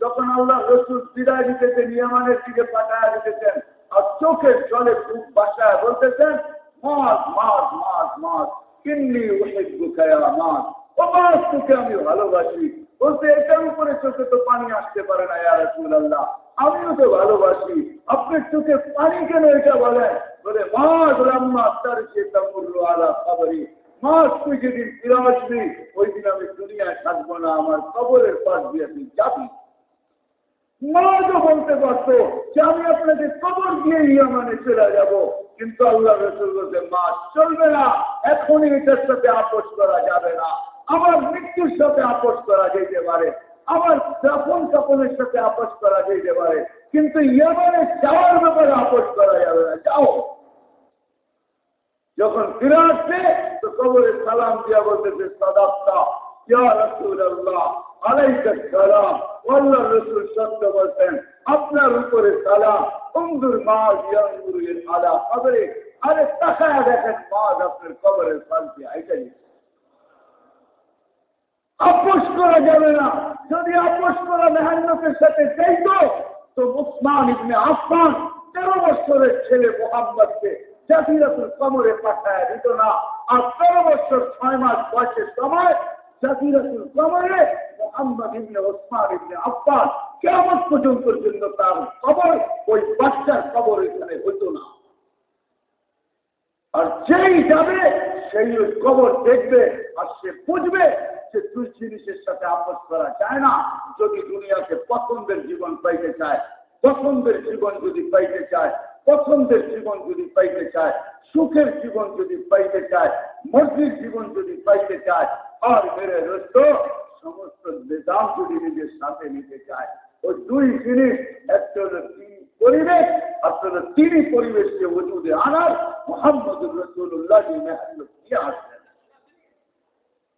যখন আল্লাহ রসুল বিদায় দিতেছেন ইয়ামানের দিকে পাঠায় দিতেছেন, আর চোখের জলে খুব বাসায় বলতেছেন, মাছ মাছ মাছ মাছ কিন্নি ওষুধ বুখায়া মাছ। তোকে আমি ভালোবাসি? বলতে এটার উপরে চোখে তো পানি আসতে পারে না, ইয়া রসুল আল্লাহ আমিও তো ভালোবাসি। আপনার চোখে পানি কেন এটা বলেন বলে মাছ রাম্মা তার সে তামুল্ল আলা খাবারি মাস তুই যেদিন ফিরে আসবি, ওই দিন আমি দুনিয়ায় থাকব না, আমার কবরের পাশ দিয়ে তুই যাবি। মাঝও বলতে পারতো যে, আমি আপনাকে কবর দিয়ে ইয়ামানে চলে যাব। কিন্তু আল্লাহ রসুল বলতে মাস চলবে না। এখনই এটার সাথে আপোষ করা যাবে না। আমার মৃত্যুর সাথে আপোষ করা যেতে পারে। আমার দাপন কাপনের সাথে আপোষ করা যেতে পারে। কিন্তু ইয়ামানে যাওয়ার ব্যাপারে আপোষ করা যাবে না। যাও। যখন ফিরে আসছে তো কবরে সালাম দিয়া বলতেছে সদাপ্তা আপনার উপরে সালাম মাজ ইয়ানজুর আলা কবরে আরে তাকায় দেখেন মাজ আপনার কবরের পাশে আইটাই আপোষ করা যাবে না। যদি আপোষ করা মেহান্নতের সাথে চাইত, তো উসমান ইবনে আফফান তেরো বছরের ছেলে মোহাম্মদকে জাতিরাতুল কমরে পাঠায় দিত না। আর তেরো বছর ছয় মাস বয়সের সময় জাতিরাতুল কমরে মোহাম্মদ ইবনে ওসমান ইবনে আব্বাস কেমন পর্যন্ত জন্য তার কবর ওই বাচ্চার কবর এখানে হতো না। আর যেই যাবে, সেই ওই কবর দেখবে আর সে বুঝবে দুই জিনিসের সাথে আপোষ করা যায় না। যদি দুনিয়াকে পছন্দের জীবন পাইতে চায়, পছন্দের জীবন যদি পাইতে চায়, পছন্দের জীবন যদি পাইতে চায়, সুখের জীবন যদি পাইতে চায়, মর্জির জীবন যদি পাইতে চায়, আর মেরে রস্ত, সমস্ত নিজাম যদি নিজের সাথে নিতে চায়। ওই দুই জিনিস একটা তিন পরিবেশ হলো তিনি পরিবেশকে ওজুদে আনার। মোহাম্মদ রসুল্লাহ আসবেন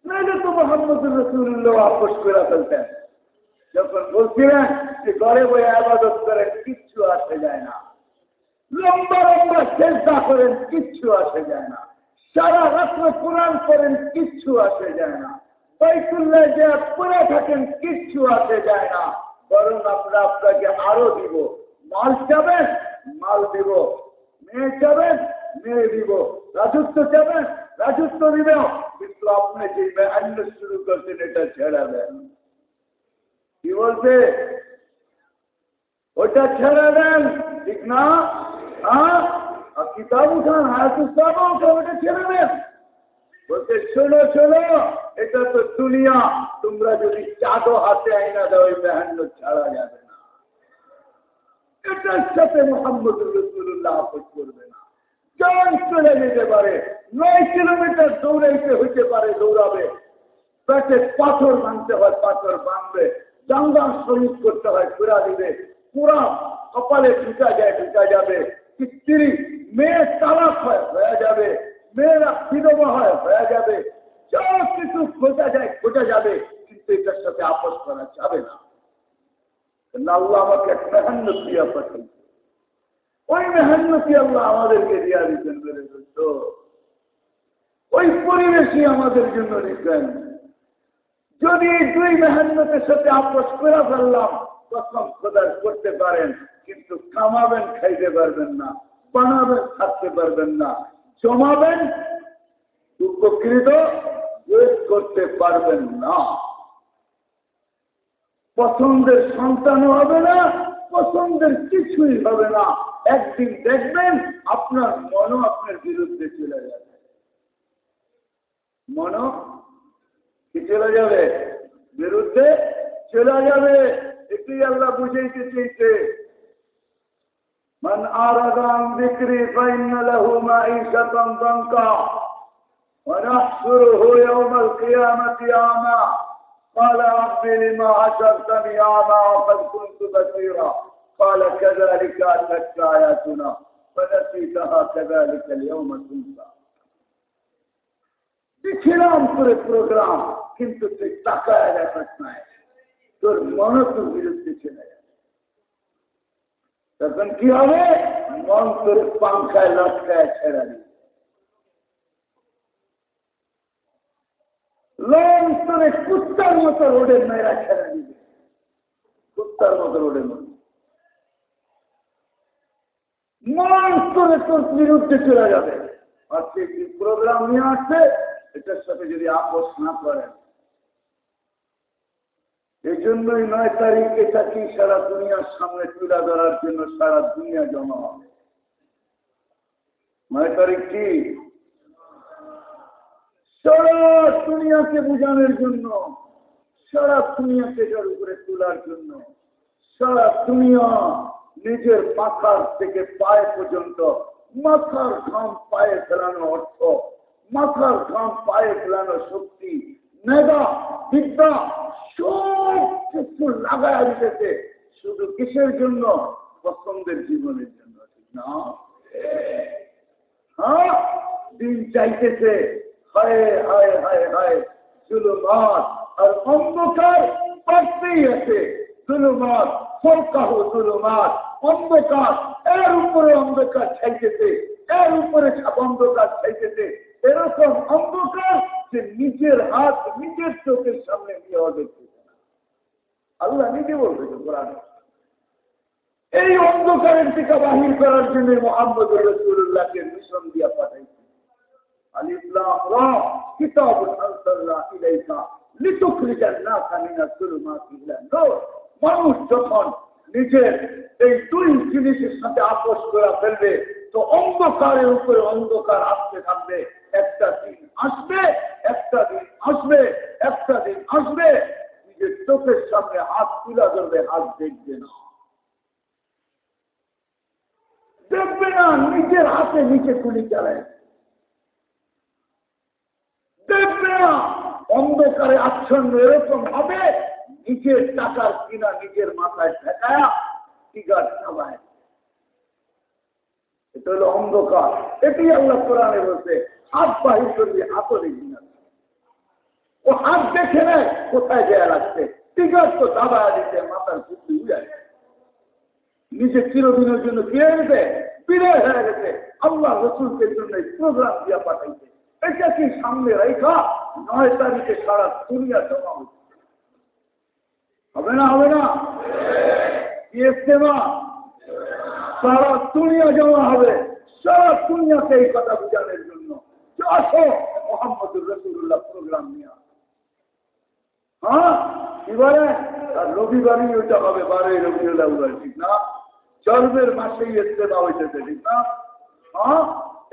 নাহলে তো মোহাম্মদ রসুল্লাহ আপোষ করে ফেলতেন। যখন বলছিলেন যে ঘরে বই আবাদত করেন কিচ্ছু আসে যায় না। লম্বা লম্বা চেষ্টা করেন, কিচ্ছু আসে যায় না। সারা রাত্র কোরআন করেন কিচ্ছু আসে যায় না। বাইতুল্লাহ যে পড়ে থাকেন, কিচ্ছু আসে যায় না। বরং আমরা আপনাকে আরও দিব। মাল চাবেন, মাল দিব। মেয়ে চাবেন, মেয়ে দিব। রাজত্ব চাবেন, রাজত্ব দিব। কিন্তু আপনি যে আইন শুরু করছেন এটা ছেড়ে দেন কি বলছে ওটা ছেড়ে দেন ঠিক না হ্যাঁ আর কিতাব উঠান হায়াতুস্তাব উঠান ওটা ছেড়ে দেন বলতে শোনো শোনো এটা তো দুনিয়া তোমরা যদি চাঁদও হাতে আইনা দাও ওই মেহান্ন ছাড়া যাবে না এটার সাথে মোহাম্মদ রসুল্লাহ আপোষ করবে না জন চলে যেতে পারে। নয় কিলোমিটার দৌড়াইতে হইতে পারে দৌড়াবে। পেটে পাথর ভাঙতে হয়, পাথর ভাঙবে। জাঙ্গান শহীদ করতে হয় পুরা দিবে। পুরা কপালে ঢুকা যায়, ঢুকা যাবে। স্ত্রী, মেয়ে তালাক হয়, হয়ে যাবে। মেয়েরা বিধবা হয়, হয়ে যাবে। যা কিছু খোঁজা যায়, খোঁজা যাবে। কিন্তু এটার সাথে আপোষ করা যাবে না। আল্লাহ আমাকে মেহান্ন ক্রিয়া পাঠাই ওই মেহান্নতি আল্লাহ আমাদেরকে দিয়া দিতেন ওই পরিবেশই আমাদের জন্য নিতেন যদি দুই মেহান্নতের সাথে আপোষ করে ফেললাম কসম খোদার করতে পারেন, কিন্তু কামাবেন, খাইতে পারবেন না, বানাবেন থাকতে পারবেন না। জমাবেন, উপকৃত করতে পারবেন না। পছন্দের সন্তানও হবে না, পছন্দের কিছুই হবে না। একদিন দেখবেন আপনার মনও আপনার বিরুদ্ধে চলে যাবে মন কি চলে যাবে বিরুদ্ধে চলে যাবে এটি আল্লাহ বুঝাইতে চেয়েছে من أعرض عن ذكري فإن له معيشة ضنكا ونحشره يوم القيامة أعمى قال رب لما حشرتني أعمى وقد كنت بصيرا قال كذلك أتتك آياتنا فنسيتها كذلك اليوم تنسى দেখছিলাম তোর প্রোগ্রাম কিন্তু তুই টাকায় দেখাস নাই তোর মন তোর বিরুদ্ধে চলে যাবে তখন কি হবে মন তোর পাংখায় লটকায় ছেড়া দিবে লোন তোরে কুত্তার মতো রোডের মেয়েরা ছেড়ে দিবে কুত্তার মতো রোডের মতো তোর বিরুদ্ধে চলে যাবে। সে কি প্রোগ্রাম নিয়ে আসছে, এটার সাথে যদি আপোষ না করেন। এই জন্যই নয় তারিখে থাকি সারা দুনিয়ার সামনে তুলে ধরার জন্য সারা দুনিয়া জমা হবে? নয় তারিখ কি? সারা দুনিয়াকে বোঝানোর জন্য, সারা দুনিয়াকে এটার উপরে তোলার জন্য, সারা দুনিয়া নিজের মাথার থেকে পায়ে পর্যন্ত, মাথার ঘাম পায়ে ফেলানো অর্থ। মাথার ঘাম পায়ে ফেলানো শক্তি, মেধা, বিদ্যা, সব কিছু লাগায় দিতেছে। শুধু কিসের জন্য? পছন্দের জীবনের জন্য, ঠিক না? হ্যাঁ? দিন চাইতেছে। হায় হায় হায় হায়, জুলুমাত। আর অন্ধকার বাড়তেই আছে। জুলুমাত জুলুমাত, অন্ধকার, এর উপরে অন্ধকার ছাইতেছে, এর উপরে অন্ধকার ছাইতেছে। এরকম অন্ধকার যে নিজের হাত নিজের চোখের সামনে নিয়ে দেখতেছে না। আল্লাহ নিজে বলবে এই অন্ধকারের টিকা বাহির করার জন্য মোহাম্মদ রসুল্লাহকে মিশন দিয়া পাঠাইছে। কিতাব আনসাল্লাহ মানুষ যখন নিজের এই দুই জিনিসের সাথে আপোষ করে ফেলবে, তো অন্ধকারের উপরে অন্ধকার আসতে থাকবে। একটা দিন আসবে, একটা দিন আসবে, একটা দিন আসবে। নিজের চোখের সামনে হাত তুলা ধরবে, হাত দেখবে না। দেখবে না, নিজের হাতে নিচে তুলি চালায়। দেখবে না, অন্ধকারে আচ্ছন্ন এরকম হবে নিজের টাকার কিনা নিজের মাথায় ঠেকায়া টিকার খাবায় এটা হলো অন্ধকার। এটি আল্লাহ কোরআনে বলছে, হাত বাহির করবি হাতও দেখবি না। ও হাত দেখে নেয়, কোথায় যায় লাগছে? টিকার তো দাবা দিতে মাথার বুদ্ধি উড়ায় নিজে চিরদিনের জন্য হয়ে গেছে বিদায় হয়ে গেছে। আল্লাহ রসুলকে জন্য প্রোগ্রাম দিয়া পাঠাইছে। এটা কি সামনে রেখা নয় তারিখে সারা দুনিয়া জমা হচ্ছে হবে না হবে না? ইস্তেমা সারা দুনিয়া জমা হবে। সারা দুনিয়াকে এই কথা বোঝানোর জন্য। আসো, মোহাম্মদুর রসুল্লাহ প্রোগ্রাম নিয়ে হ্যাঁ? এবারে আর রবিবারই ওইটা হবে, বারোই রবিউল্লাহ ঠিক না? চর্বের মাসেই ইস্তেমা হইতেছে ঠিক না? হ্যাঁ?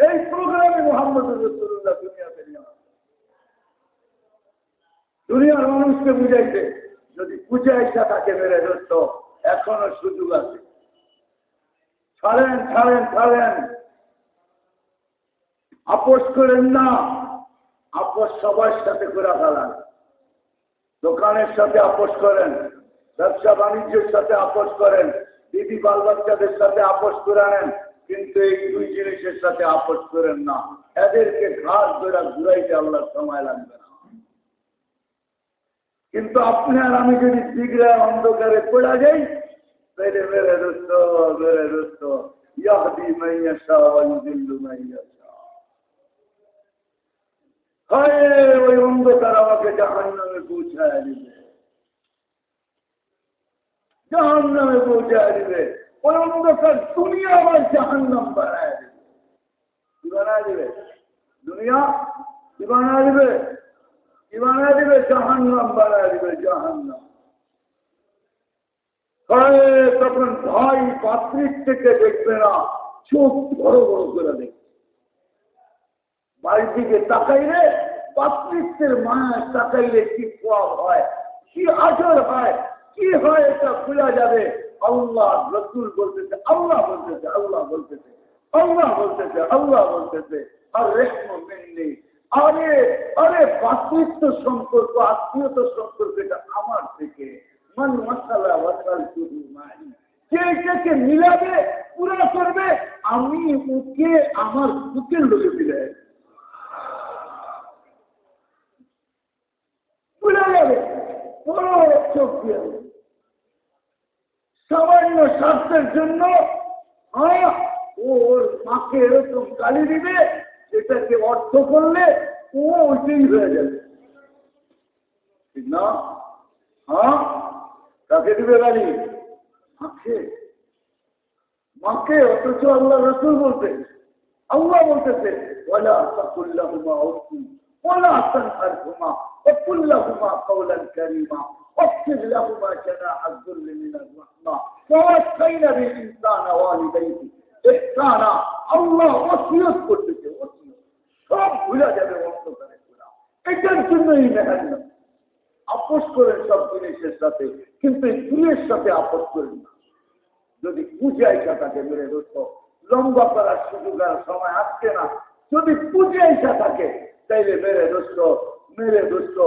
এই প্রোগ্রামে মোহাম্মদ রসুল্লাহ দুনিয়াতে নিয়ে দুনিয়ার মানুষকে বুঝাইছে। যদি বুঝাইছা তাকে মেরে ধরত, এখনও সুযোগ আছে। ছাড়েন ছাড়েন ছাড়েন। আপোষ করেন না। আপোষ সবার সাথে করে ফেলান। দোকানের সাথে আপোষ করেন। ব্যবসা বাণিজ্যের সাথে আপোষ করেন। দিদি বাল বাচ্চাদের সাথে আপোষ করে নেন কিন্তু এই দুই জিনিসের সাথে আপোষ করেন না। এদেরকে ঘাস ধরা ঘুরাইতে আল্লাহ সময় লাগবে না। কিন্তু আপনার আমি যদি শীঘ্র অন্ধকারে পড়া যাই তাহলে মেরে দোস্ত মেরে দোস্ত ইয়াহদি মাইয়া শাহ দিল্লু মাইয়া হায় ওই অন্ধকার আমাকে জাহান নামে পৌঁছায় দিবে জাহান নামে পৌঁছায় দিবে ওই অন্ধকার তুমি আমার জাহান নাম বাড়ায় দিবে কি বানায় দিবে দুনিয়া কি বানায় দিবে কি বানায় দিবে জাহান নাম বানায় দিবে জাহান নাম তখন ভাই পাত্রিক থেকে দেখবে না, চোখ বড় বড় করে দেখবে। বাড়ির দিকে তাকাইলে পাত্রিত্বের মায়া তাকাইলে কি খোয়া হয়, কি আচর হয়, কি হয় এটা খোলা যাবে। আল্লাহ রসুল বলতেছে, আল্লাহ বলতেছে আল্লাহ বলতেছে আল্লাহ বলতেছে আল্লাহ বলতেছে, আর রেশম মেনলি আরে আরে পাত্রিত্ব সম্পর্ক, আত্মীয়তা সম্পর্ক এটা আমার থেকে। মন মশালা ওয়াসাল শুধু নাই যে এটাকে মিলাবে, পুরা করবে, আমি ওকে আমার বুকের লোকে মিলাই। সামান্য স্বার্থের জন্য ওর মাকে এরকম গালি দিবে সেটাকে অর্থ করলে ও ওইটাই হয়ে যাবে ঠিক না হ্যাঁ কাকে দিবে গালি মাকে মাকে অথচ আল্লাহ রসুল বলতে আল্লাহ বলতেছে ওলা তাকুল্লাহুমা ওসি ওলা তানহারহুমা وقل لهما قولا كريما واخفض لهما جناح الذل من الرحمة ووصينا بالإنسان والديه إحسانا الله وصيت করতেছে ওসিয়ত সব ভুলে যাবে অন্তরে পুরা এটার জন্যই মেহান্ন আপোষ করেন সব জিনিসের সাথে, কিন্তু এই ফুলের সাথে আপোষ করেন না। যদি পূজাইসা থাকে মেরে দোস্ত লম্বা করার সুযোগ সময় আসছে না। যদি পূজাইসা থাকে তাইলে মেরে দোস্ত মেরে দোস্ত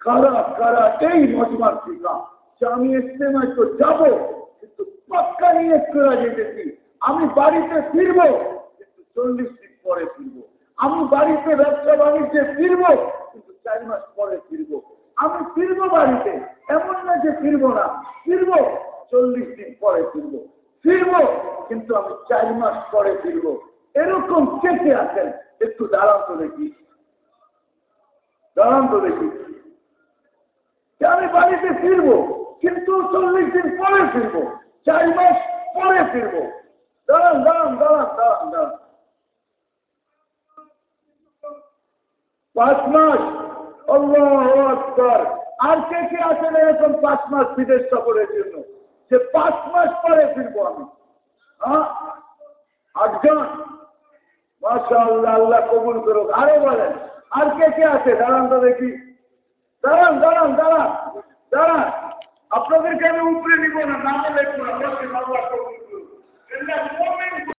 কারা কারা, এই মজমার টিকা যে আমি ইস্তেমায় তো যাব, কিন্তু পাক্কা নিয়ে করা যেতেছি। আমি বাড়িতে ফিরবো, কিন্তু চল্লিশ দিন পরে ফিরবো। আমি বাড়িতে ব্যবসা বাণিজ্যে ফিরবো, কিন্তু চার মাস পরে ফিরবো। আমি ফিরবো বাড়িতে, এমন না যে ফিরবো না। ফিরবো, চল্লিশ দিন পরে ফিরবো। ফিরবো, কিন্তু আমি চার মাস পরে ফিরবো। এরকম কে কে আছেন। একটু দাঁড়ান তো দেখি। দাঁড়ান তো দেখি। আমি বাড়িতে ফিরবো, কিন্তু চল্লিশ দিন পরে ফিরবো। চার মাস পরে ফিরবো। দাঁড়ান দাঁড়ান দাঁড়ান দাঁড়ান দাঁড়ান। পাঁচ মাস। আর কে কে আছেন এরকম পাঁচ মাস বিদেশ সফরের জন্য? যে পাঁচ মাস পরে ফিরবো আমি। হ্যাঁ? আটজন? মাসা আল্লাহ আল্লাহ কবুল করুক। আরে বলেন, আর কে কে আছে? দাঁড়ান তো দেখি। দাঁড়ান দাঁড়ান দাঁড়ান দাঁড়ান। আপনাদেরকে আমি উপরে নিব না নামে না